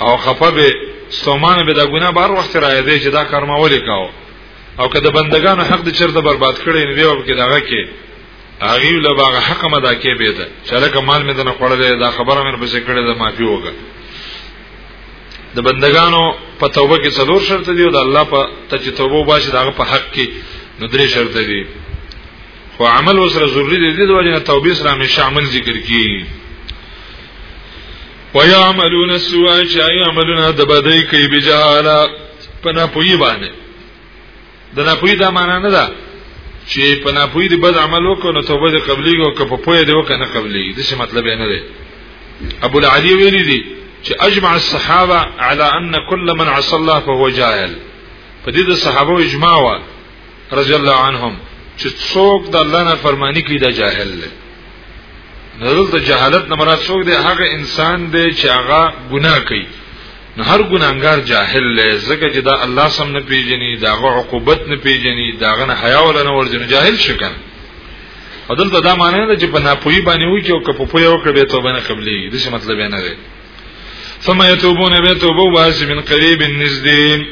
او خفه به سومانه به دا ګناه بار وخت را یادې چې دا کار ما ولې کاو او که د بندگانو حق د چرته برباد کړي نه ویو کې داغه کې هغه له باغ حق مدا کې به ده چې لکه مال مې دنه خړل دا خبره مې پسې کړې ده معافي وګه د بندگانو په توبه کې څلور شرط دي او د الله په ته چې توبه وباسي دا په حق کې نو درې شرط دي خو عمل وسره ضروری دی د وجه توبې سره همیشه عمل ذکر کی ويعملون السوء شيء عملنا دبدای کوي بجاله پنا پوي باندې د ناپوی دا معنا نه ده چې په ناپوی دی بد عمل وکړو نو توبه دې قبليږي او که په پوهه دې وکړو نه قبليږي د څه مطلب نه دی ابو العلی ویلی دی چې اجمع الصحابه على ان كل من عصى الله فهو جاهل په دې د صحابه اجماع وا رضی الله عنهم چې څوک د الله نه فرمانی کوي دا جاهل دی نزل د جهالت نه مراد څوک دی هغه انسان دی چې هغه ګناه کوي نو هر ګناګار جاهل لې زګه چې دا الله سم نه پیژني دا غو عقوبت نه پیژني دا غنه حیا ولا نه ورجن جاهل شکن بدل دا معنی نه چې په ناپوهي باندې وي چې او کپ په یو کړه توبه نه قبلي د څه مطلب نه دی ثم يتوبون به توبه واس من قريب نزدين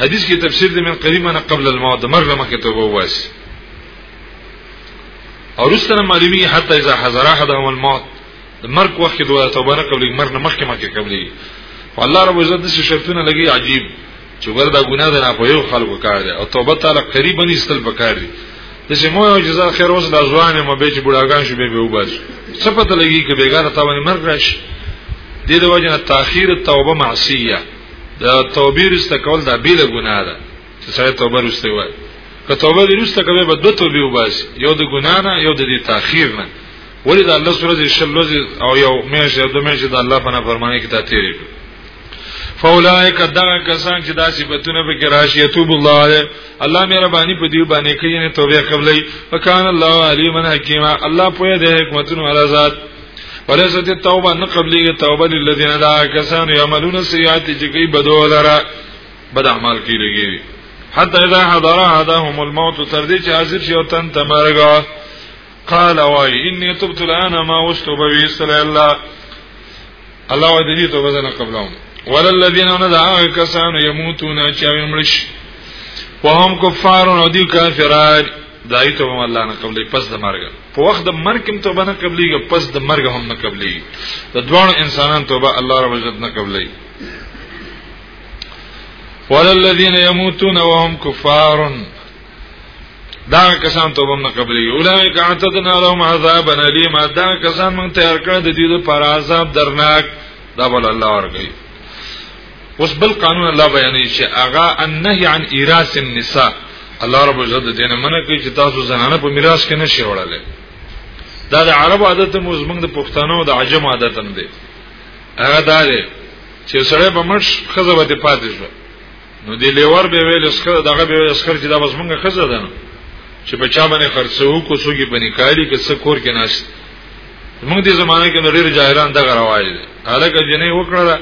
حدیث کې تفسیر د من قريب نه قبل الموت مرغه مخه توبه واس او رسنه معلومی حتی اذا حضر احدهم الموت د مرګ وخت کې دوه توبه نه قبلې مرګ نه مخکې مخکې قبلې الله رب عزت د شرطونه لګي عجیب چې وردا ګناه ده نه په یو خلکو کار دی او توبه تعالی قریبا نستل پکار دی د چې مو جزاء خیر اوس د ځوان مو به چې بډاګان شو به به وباس څه پته لګي کې بیګاره تا باندې مرګ راشي د دې وجه تاخير توبه معصیه د توبې رسته کول د بیل ګناه ده چې سړی توبه رسته وای که توبه رسته کوي به دوه توبې وباس یو د ګناه نه یو د تاخير نه ولی دا الله سره دې شل لوزي او یو میاشت او دوه میاشت د الله په نافرمانی کې تا تیرې فاولائک دغه کسان چې دا صفاتونه به کې راشي یتوب الله علیه الله مې ربانی په دې باندې کې نه توبه قبلې وکانه الله علیمن حکیمه الله په دې حکمتونو علی ذات ولست التوبه نه قبلې توبه للذین دا کسان یعملون سیئات چې کوي بدو لره بد اعمال کې لګي حتی اذا حضر احدهم الموت تر دې چې حاضر شي او تن تمرګه قال واي اني تبت الان ما وستو بوي صلی الله الله ودې ته وزن قبلهم وللذین ندعا کسان یموتون چا ومرش وهم کفار او دی کافرار دای ته هم الله نه قبلې پس د مرګ په وخت د مرګ هم توبه نه قبلېږي پس د مرګ هم نه قبلېږي د دوه انسانان توبه الله رب عزت نه قبلې وللذین یموتون وهم کفار دا کسان توبه نه قبلې اولایک اعتدنا لهم عذابا الیما دا کسان مونږ تیار کړ د دې لپاره عذاب درناک دا بل الله ورګي اوس بل قانون الله بیانې چې اغا النهي عن ایراث النساء الله رب عزت دینه منه کوي چې تاسو زنانه په میراث کې نشي وړلې دا د عرب عادت مو زمنګ د پښتنو او د عجم عادت هم دی هغه دا دی چې سړی به مرش خزه به پاتې شو نو دی لیور به ویل اسکر دغه به ویل اسکر چې دا بس مونږه خزه ده چې په چا باندې خرڅو کو سوګي بنې کاری کې څه کور کې ناشت موږ دې زمانه کې نړۍ جاهلان دغه رواج دي هلکه جنې وکړه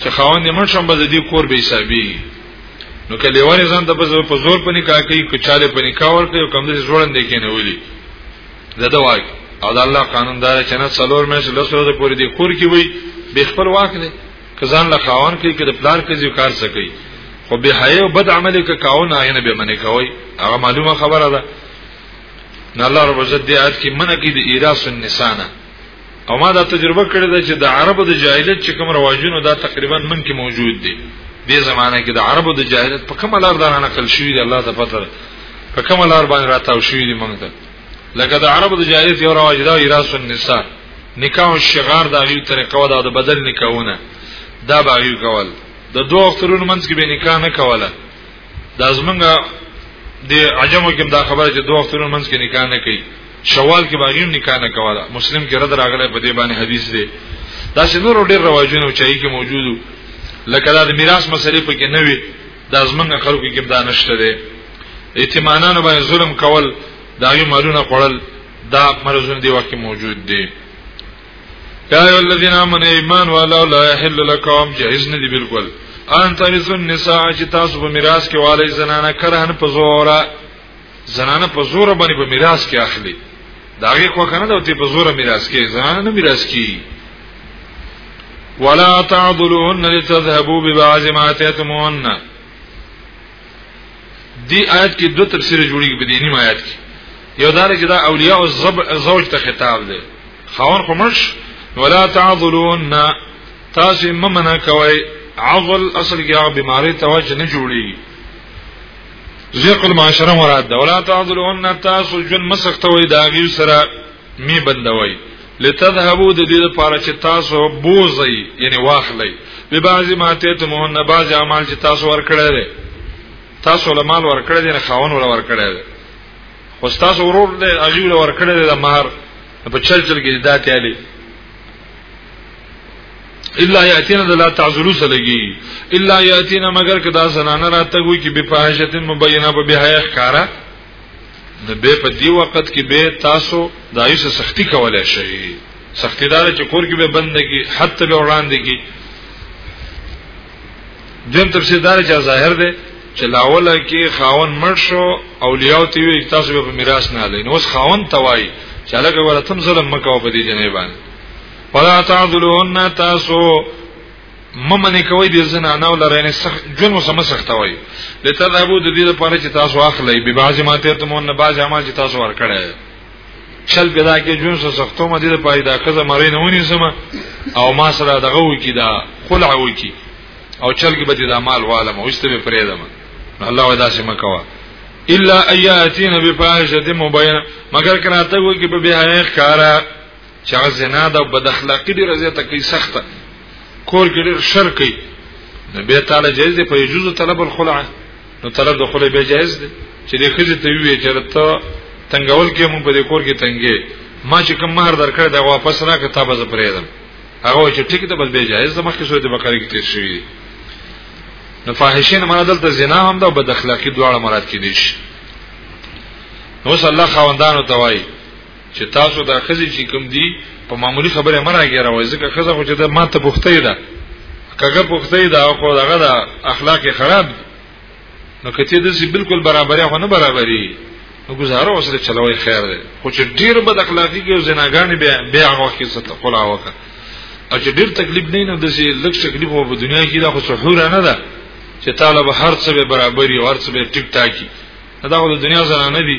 چې خاوند یې مرشم به دې کور به حسابي نو کله لیوانې ځان ته په زور پني کا کوي که چاله پني کا ورته یو کم دې جوړن دي کېنه ولي دا دا واک او دا الله قانون دار چې نه څلور مې له سره د پوری دې کور کې وي به خپل واک نه کزان له خاون کې کې د پلار کې ځو کار سکی خو به حیا او بد عمل کې کاونه عین به منې کوي هغه معلومه خبره ده نه الله رب عزت دې آیت کې منه کې د ایراس النسانه او ما دا تجربه کړې ده چې د عربو د جاهلیت چې کوم رواجونو دا تقریبا من کې موجود دي دې زمانه کې د عربو د جاهلیت په کومه لار دا نقل شوی دی الله ته پته په کومه لار باندې راتاو شوی دی موږ ته لکه د عربو د جاهلیت یو رواج دا ایراس النساء نکاح او شغار دا غیو طریقه و دا د بدل نکاحونه دا به یو کول د دوه اخترونو منځ کې به نکاح نه کوله د ازمنګه د عجمو کې دا خبره چې دوه اخترونو منځ کې نکاح نه کوي شوال کې باغی نکاح نه کوله مسلم کې رد راغله په دې باندې حدیث دی دا چې نور ډېر رواجونه او چای کې موجودو لکه دا د میراث مسلې په کې نه وي دا زمونږ خلکو کې دا نشته دی ایتمانانو باندې ظلم کول دا یو مالونه خړل دا مرزونه دی وخت موجود دی یا ایو الذین آمنوا ایمان والا لا یحل لکم جائز ندی بالکل ان ترث النساء چې تاسو په میراث کې والي زنانه کرهن په زوره زنانه په زور باندې په میراث کې اخلي دا غي خو کنه دوی په زور میراث کې زنانه نه میراث کی ولا تعذلون لتذهبوا ببعض ما اتيتمون دی آیت کې دوه تفسیر جوړیږي په دیني آیت کې یو دا چې دا اولیاء او زوج ته خطاب دی خاون خمش ولا تعذلون تاسو ممنه کوي عضل اصل کې هغه بیماری توجه نه جوړیږي ذیق المعاشره مراد ده ولا تعذلون تاسو جن مسختوي دا غي سره می بندوي لتذهبوا د دې لپاره چې تاسو بوزي یعنی واخلي به بعضی ماته ته مهنه بعضی اعمال چې تاسو ورکړل دي تاسو له مال ورکړل دي نه خاون ول ورکړل دي خو تاسو ورور دې اجیل ورکړل دي د مہر په چل چل کې داتې علي الا یاتینا د لا تعذلو سلګي الا یاتینا مگر کدا زنانه راته وي کې بفاحشتن مبینه په بهای ښکارا د به په دی وخت کې به تاسو دایسه سختی کولای شئ سختی دار چې کور کې به بند کی حتی به وړاندې کی دویم تفسیر دا چې ظاهر دی چې لاوله کې خاون مړ شو اولیاء ته وی تاسو به میراث نه لین اوس خاون توای چې لکه ورتم ظلم مکو په دې جنې باندې ولا تعذلون تاسو ممنې کوي د زنانه ولرنه سخت جون وسمه سخت وای لته دا بو د دې لپاره چې تاسو اخلي به بعضی ماته ته مون نه بعضی عمل چې تاسو ورکړی چل پیدا کې جون سره سختو مده د پای دا کزه مری نه ونی سم او ما سره دغه وکی دا خلع وکی او چل کې به د مال والم او است به پرې دم الله ودا سم کوا الا ایاتین بفاحشه مبین مگر کراته وکی په بهای ښکارا چې هغه زنا ده او بد اخلاقی ډیره زیاته کوي سخته کور کې ډیر شر کوي نو به تعالی جایز دی په یجوز طلب الخلع نو طلب د خلع به جایز دی چې د خځې ته وی چې ته تنگول کې مونږ په دې کور کې تنګې ما چې کوم مہر درکړ دا واپس را کتابه ز پرېدم هغه چې ټیک ده بس به جایز ده مخکې سورته بقره کې تیر شوی نو فاحشین معنا دلته زنا هم ده او بد اخلاقی دواړه مراد کې دي نو صلی الله خوندانو توای چې تاسو دا خزي چې کوم دي په معمولی خبره مر راګیراوي ځکه خزه خو چې د ماته پوښتې ده کګه پوښتې ده او خو دغه د اخلاق خراب نو کته د سي بالکل برابرې خو نه برابرې نو گزاره وسره چلوي خیر ده خو چې ډیر بد اخلاقی کې زناګان بیا بیا هغه وخت کې څه خلا وکړه او چې ډیر تکلیف نه نه د سي لږ تکلیف په دنیا کې دا خو سحور نه ده چې طالب هر څه به برابرې او هر څه به ټیک ټاکي دا خو د دنیا زنانه دي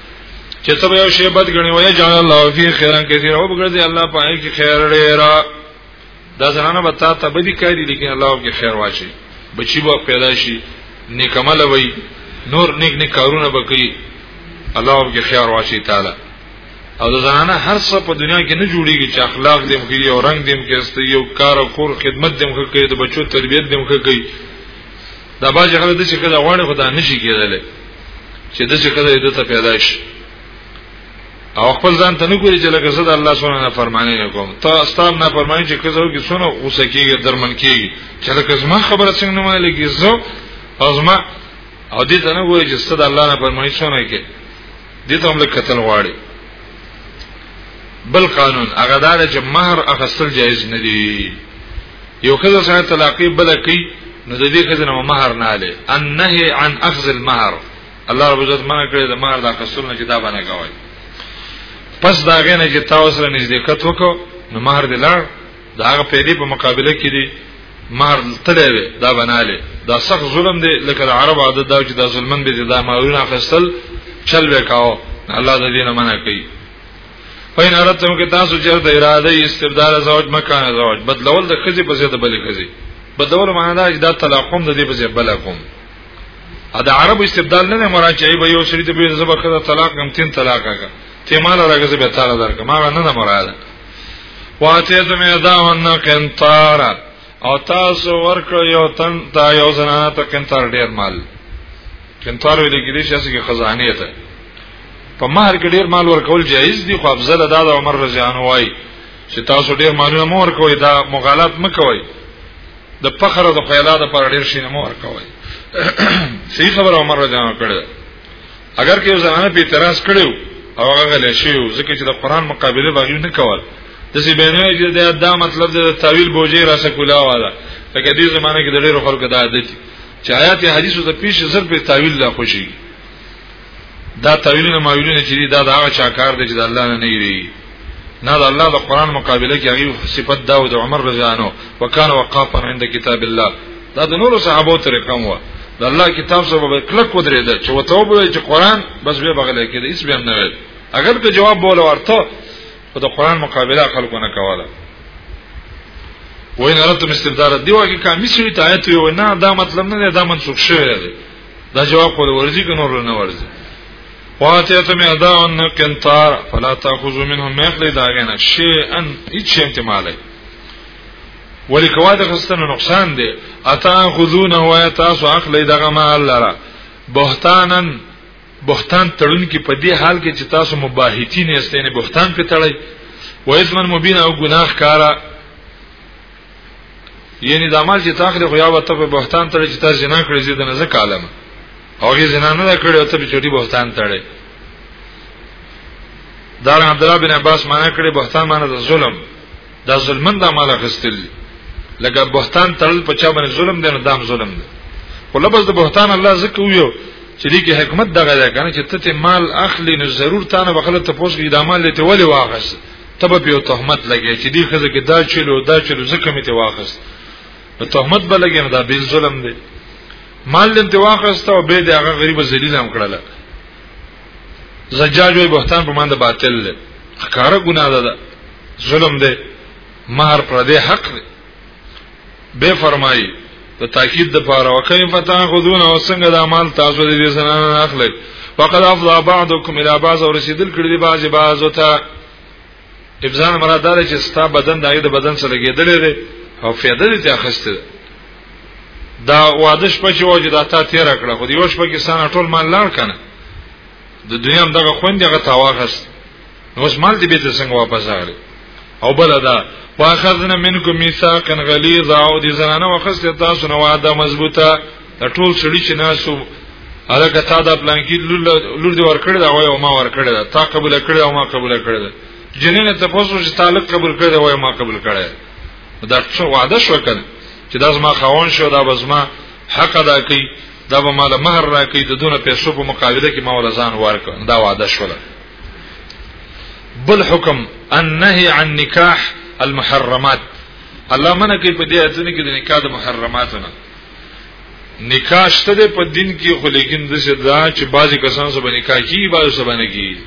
چې څه به یو شی بد غني وي جان الله فی خیرن کثیر او بغرضی الله پای کې خیر ډیرا دا زنانه به تا ته بدی کاری لیکن الله کې خیر واچي بچی به پیدا شي نیکمل وي نور نیک نیک کارونه وکړي الله کې خیر واچي تعالی او د زنانه هر څه په دنیا کې نه جوړیږي چې اخلاق دې مخې یو رنگ دې مخې است یو کار او کور خدمت دې مخې کوي د بچو تربیت دې مخې کوي دا باج هغه د چې کله غواړي خدا نشي کېدلی چې د چې کله د ته پیدا شي او خپل ځان ته نه ګوري چې لکه زه د الله سونه نه فرمانی نه کوم ته ستاب نه فرمایي چې کزو کې سونه اوسه کېږي درمن کېږي چې لکه زما خبره څنګه نه مالي کې زو ازما او دې ته نه ګوري چې ستاسو د الله نه فرمایي سونه کې دې ته هم لکه قتل غواړي بل قانون هغه دار چې مہر اخستل جایز نه دی یو خزه سره طلاقې بل کوي نو د دې خزه نه مہر نه اله النهي عن اخذ المهر الله رب عزت منع کړی د مہر د اخستلو نه چې دا باندې کوي پس دا غنه چې تاسو سره نزدېکت وکړو نو مہر دې لار دا هغه پیلې په مقابله کې دي مہر تلې وي دا بناله دا سخت ظلم دی لکه عرب عادت دا چې دا ظلمن به دا مہرونه اخستل چل وکاو الله د دې نه منع کوي پاین ارتم کې تاسو چیرته اراده استبدال زوج مکان زوج بدلول د خزي په زیاده بلې خزي بدلول معنا دا چې دا طلاق هم د دې په زیاده بل کوم ا د عرب استبدال نه مراد چې به یو سری د به زبر خزه طلاق هم تین طلاق هغه ته مال راغزه به تعالی درک ما نه نه مراد واته ته مې دا ونه قنطار او تاسو ورکړو یو تن تا یو زنانه ته کنتار ډیر مال کنتار ویل کېږي چې اسې خزانه ته په مہر کې ډیر مال ورکول جایز دي خو افضل دا د عمر رضی الله وای چې تاسو ډیر مالونه مو ورکوي دا مغالات مکوئ د فخر او د خیاله د پر ډیر شي نه مو ورکوي صحیح خبر عمر رضی الله کړه اگر کې زنانه په اعتراض کړو او هغه غلې شي ځکه چې د قران مقابله باغی نه کول د سی بینه کې دا, دا مطلب د تعویل بوجي را سکولا والا لکه دې زمانه کې د ډېرو خلکو دا عادت چې آیات حدیثو ته پیش زر په تعویل لا خوشي دا تعویلونه ماویلونه چې دا د هغه چا کار دی چې د الله نه نه یری نه د الله د قران مقابله کې هغه صفت دا او د عمر رضی الله عنه وکانه وقافا عند کتاب الله دا د نورو صحابو طریقه مو د الله کتاب سره به کلک ودرېدل چې وتوبه چې قران بس به بغل کې د اسلام نه وي اگر که جواب بوله ورته خو د قران مقابله خلکو نه کوله وین راتم استبدار دی واکه کمی سوی ته آیت وی نه دا مطلب نه دا منسوخ شوی دی دا جواب خو ورزی ک نور نه ورزی واته ته می ادا ان کنتار فلا تاخذ منهم مخلی دا غنه شی ان هیڅ احتمال ولی کوا د خستن نقصان دی اتا خذونه و تاسو عقل دغه ما الله را بهتانن بهتان تړون کې په دې حال کې چې تاسو مباهتی نه استنه بهتان په تړای و اسمن مبین او ګناه کارا یعنی د عمل چې تاخره خو یا وته په بهتان تړي چې تاسو جنا کړی زید نه زکه عالم هغه جنا نه کړی او ته په چټي بهتان تړي دار عبد الله بن عباس معنا کړی بهتان معنا د ظلم دا ظلمن دا مال غستل دي لکه بهتان تړل په چا باندې ظلم دی نه دام ظلم دی خو لبس د بهتان الله زکه ویو چې دې کې حکمت دغه ده کنه چې ته مال اخلي نو ضرور تانه بخله ته پوس کې د مال لته ولې واغس تب په تهمت لګي چې دې خزه کې دا چلو دا چلو زکه مې ته واغس نو تهمت به لګي نه دا بیل ظلم دی مال لته واغس ته او به دې هغه غریب ذلیل هم کړل زجاج وی بهتان په معنی باطل ده ښکارا ګناه ده ظلم ده مہر پر دې حق ده به فرمایي د تاکید د پاره وکيف تاخذون او څنګه د مال تاسو د دې زنان اخلي فقد افضى بعضكم الى بعض ورسیدل کړي بعض بعض ته ابزان مراد دا چې ستا بدن دغه د بدن سره لګیدلې دی او فایده دې اخیسته ده دا واده شپه چې وجه دا تا تیر کړه خو دی وښ په کې سان ټول مال لار کنه د دنیا هم دغه خوند هغه تاواخست نو اوس مال دې به څنګه واپس راغلی او بل دا واخذنا منکم میثاقا غلیظا او دې زنانه وخصه تاسو نو وعده مضبوطه دا ټول سړي چې ناسو الګه تا دا پلان کې لور دې ورکړې دا وای او ما ورکړې دا تا قبول کړې او ما قبول کړې دا جنینه تاسو چې تعلق قبول کړې دا وای ما قبول کړې دا څه وعده شو کړ چې دا زما خاون شو دا بزما حق ادا کوي دا به مال مہر را کوي د دونه پیسو په مقابله کې ما ولا ځان ورک دا وعده شو بل حکم النهي عن نکاح المحرمات الله منه کوي په دې اته کې د نکاح د محرماتونه نکاح شته ده په دین کې خو لیکن د څه دا چې بعضی کسان سره نکاح کی بعضی سره نه کی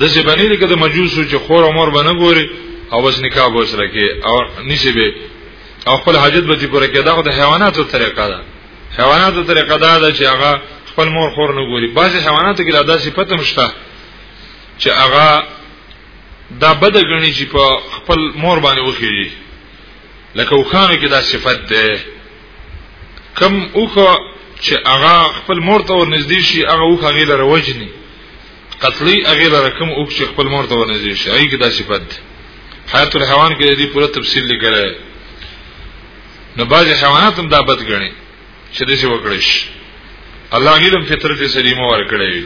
د څه باندې لکه د مجوسو چې خور عمر باندې ګوري او بس نکاح به سره کې او نشي به او خپل حاجت به دې پوره کې دا د حیواناتو طریقه ده حیواناتو طریقه دا ده چې هغه خپل مور خور نه ګوري بعضی حیواناتو کې دا صفت هم شته چې هغه دا بد غني چې په خپل مور باندې وخیږي لکه وکانو کې دا صفت ده کم اوخه چې هغه خپل مور ته ورنږدې شي هغه اوخه غیله روجني قتلی هغه لره کم اوخ چې خپل مور ته ورنږدې شي هغه کې دا صفت ده حیات الحیوان کې دې پوره تفصیل لیکل نو بعض حیوانات هم دا بد غني چې دې څه وکړي الله غیلم فطرت سلیمه ورکړي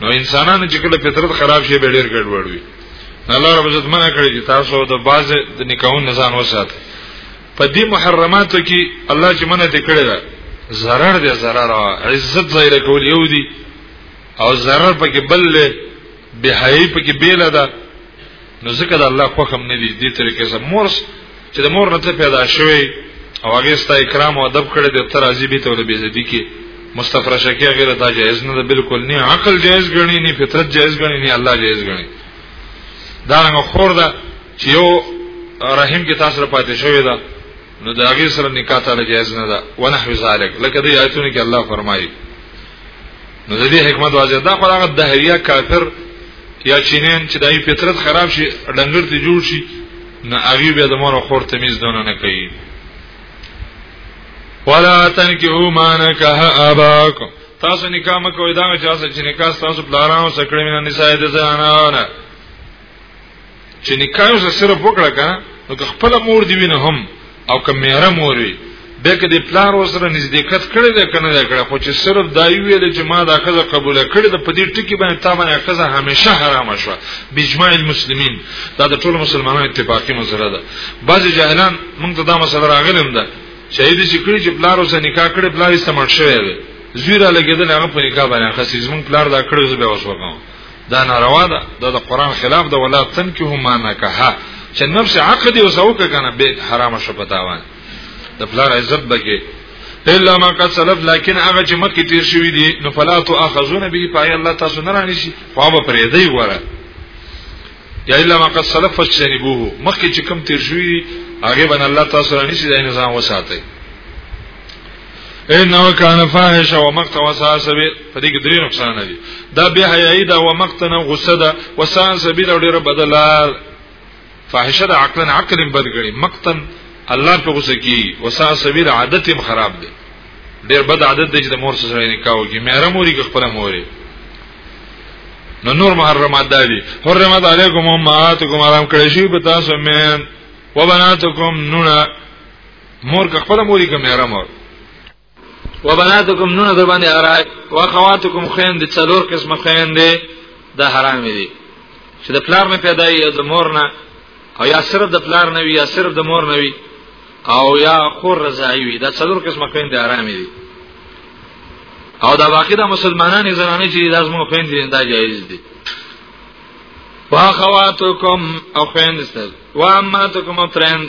نو انسانانو چې کله فطرت خراب شي به ډیر ګډوډ وي الله رب عزت منع کړی چې تاسو د باز د نکاحون نزان وساتئ په دې محرماتو کې الله چې منع کړی ده zarar دې zarar عزت ظاهر کول یو دي او zarar پکې بل به هي پکې بیل ده نو ځکه د الله خوښ هم نه دي دې طریقې سره مور چې د مور نه پیدا شوی او هغه ستا اکرام او ادب کړی د تر عزیبی ته ول بیزدی کې مستفرشه کې غیر دا جایز نه ده بالکل نه عقل جایز غنی نه فطرت جایز غنی نه الله جایز غنی دا رنګ خور ده چې یو رحم کې تاسو را پاتې شوی ده نو دا غي سره نکاح تعالی جائز نه ده ونحو ذالک لکه دی آیتونه کې الله فرمایي نو د دې حکمت واځي دا خو هغه دهریه کافر یا چینین چې دای فطرت خراب شي ډنګر ته جوړ شي نه هغه به د مور خور تمیز دونه نه کوي ولا تنکحوا ما نکح اباکم تاسو نکاح مکوئ دا چې تاسو چې نکاح تاسو پلارانو سره کړی نه نسای د زنانه چې نکاح سره صرف وکړه کا نو خپل مور دی وینه هم او که میره مور وي به کې د پلار وسره نزدېکت کړي ده کنه ده کړه خو چې صرف دای ویل چې ما دا خزه قبول کړي ده په دې ټکی باندې تا باندې خزه همیشه حرام شوه بجماع المسلمین دا د ټولو مسلمانانو اتفاقی مسله ده بعضی جاهلان موږ ته دا مسله راغلم ده چې دې چې کړي چې پلار وسره نکاح کړي پلار یې سمړ شوی دی زوی را لګیدل هغه په نکاح باندې خسیزمون پلار دا کړو زه به وسوګم دا ناروا ده دا د قران خلاف ده ولا تنکه ما نکها چې نفس عقد او زوکه کنه به حرام شو پتاوان د پلار عزت بګي الا ما قد سلف لكن هغه چې مخکې تیر شوی دی نو فلا تو اخذون به پای الله تاسو نه رانی شي خو به پرې دی وره یا الا ما قد سلف فشنبوه مخکې چې کم تیر شوی دی هغه باندې الله تاسو رانی شي د نظام وساتي انه کان فاحش او مقت وساس به په دې کې درې نقصان دي دا به حیاي دا او مقت نه غصه ده وساس به دا ډیره بدلار فاحشه د عقلن عقل بدګړي مقتن الله په غصه کی وساس به عادت هم خراب دي ډیر بد عادت دی چې د مور سره نکاح وکړي مهره موري که خپل موري نو نور محرمات دي حرمت علیکم امهاتکم حرام کړی شی په تاسو مین وبناتکم نونه مور که خپل موري که مېره مور وبناتکم نون در باندې حرام واخواتکم خین دي څلور قسم خین دي دا حرام دي چې د پلار نه پیدا یا د مور نه او یا صرف د پلار نه وي یا صرف د مور نه وي او یا خور رضای وي دا څلور قسم خین دي حرام دي او دا باقی دا مسلمانان زنانه چې دا زموږ خويند دي دا جایز دي واخواتکم او خويند ستاسو واماتکم ترند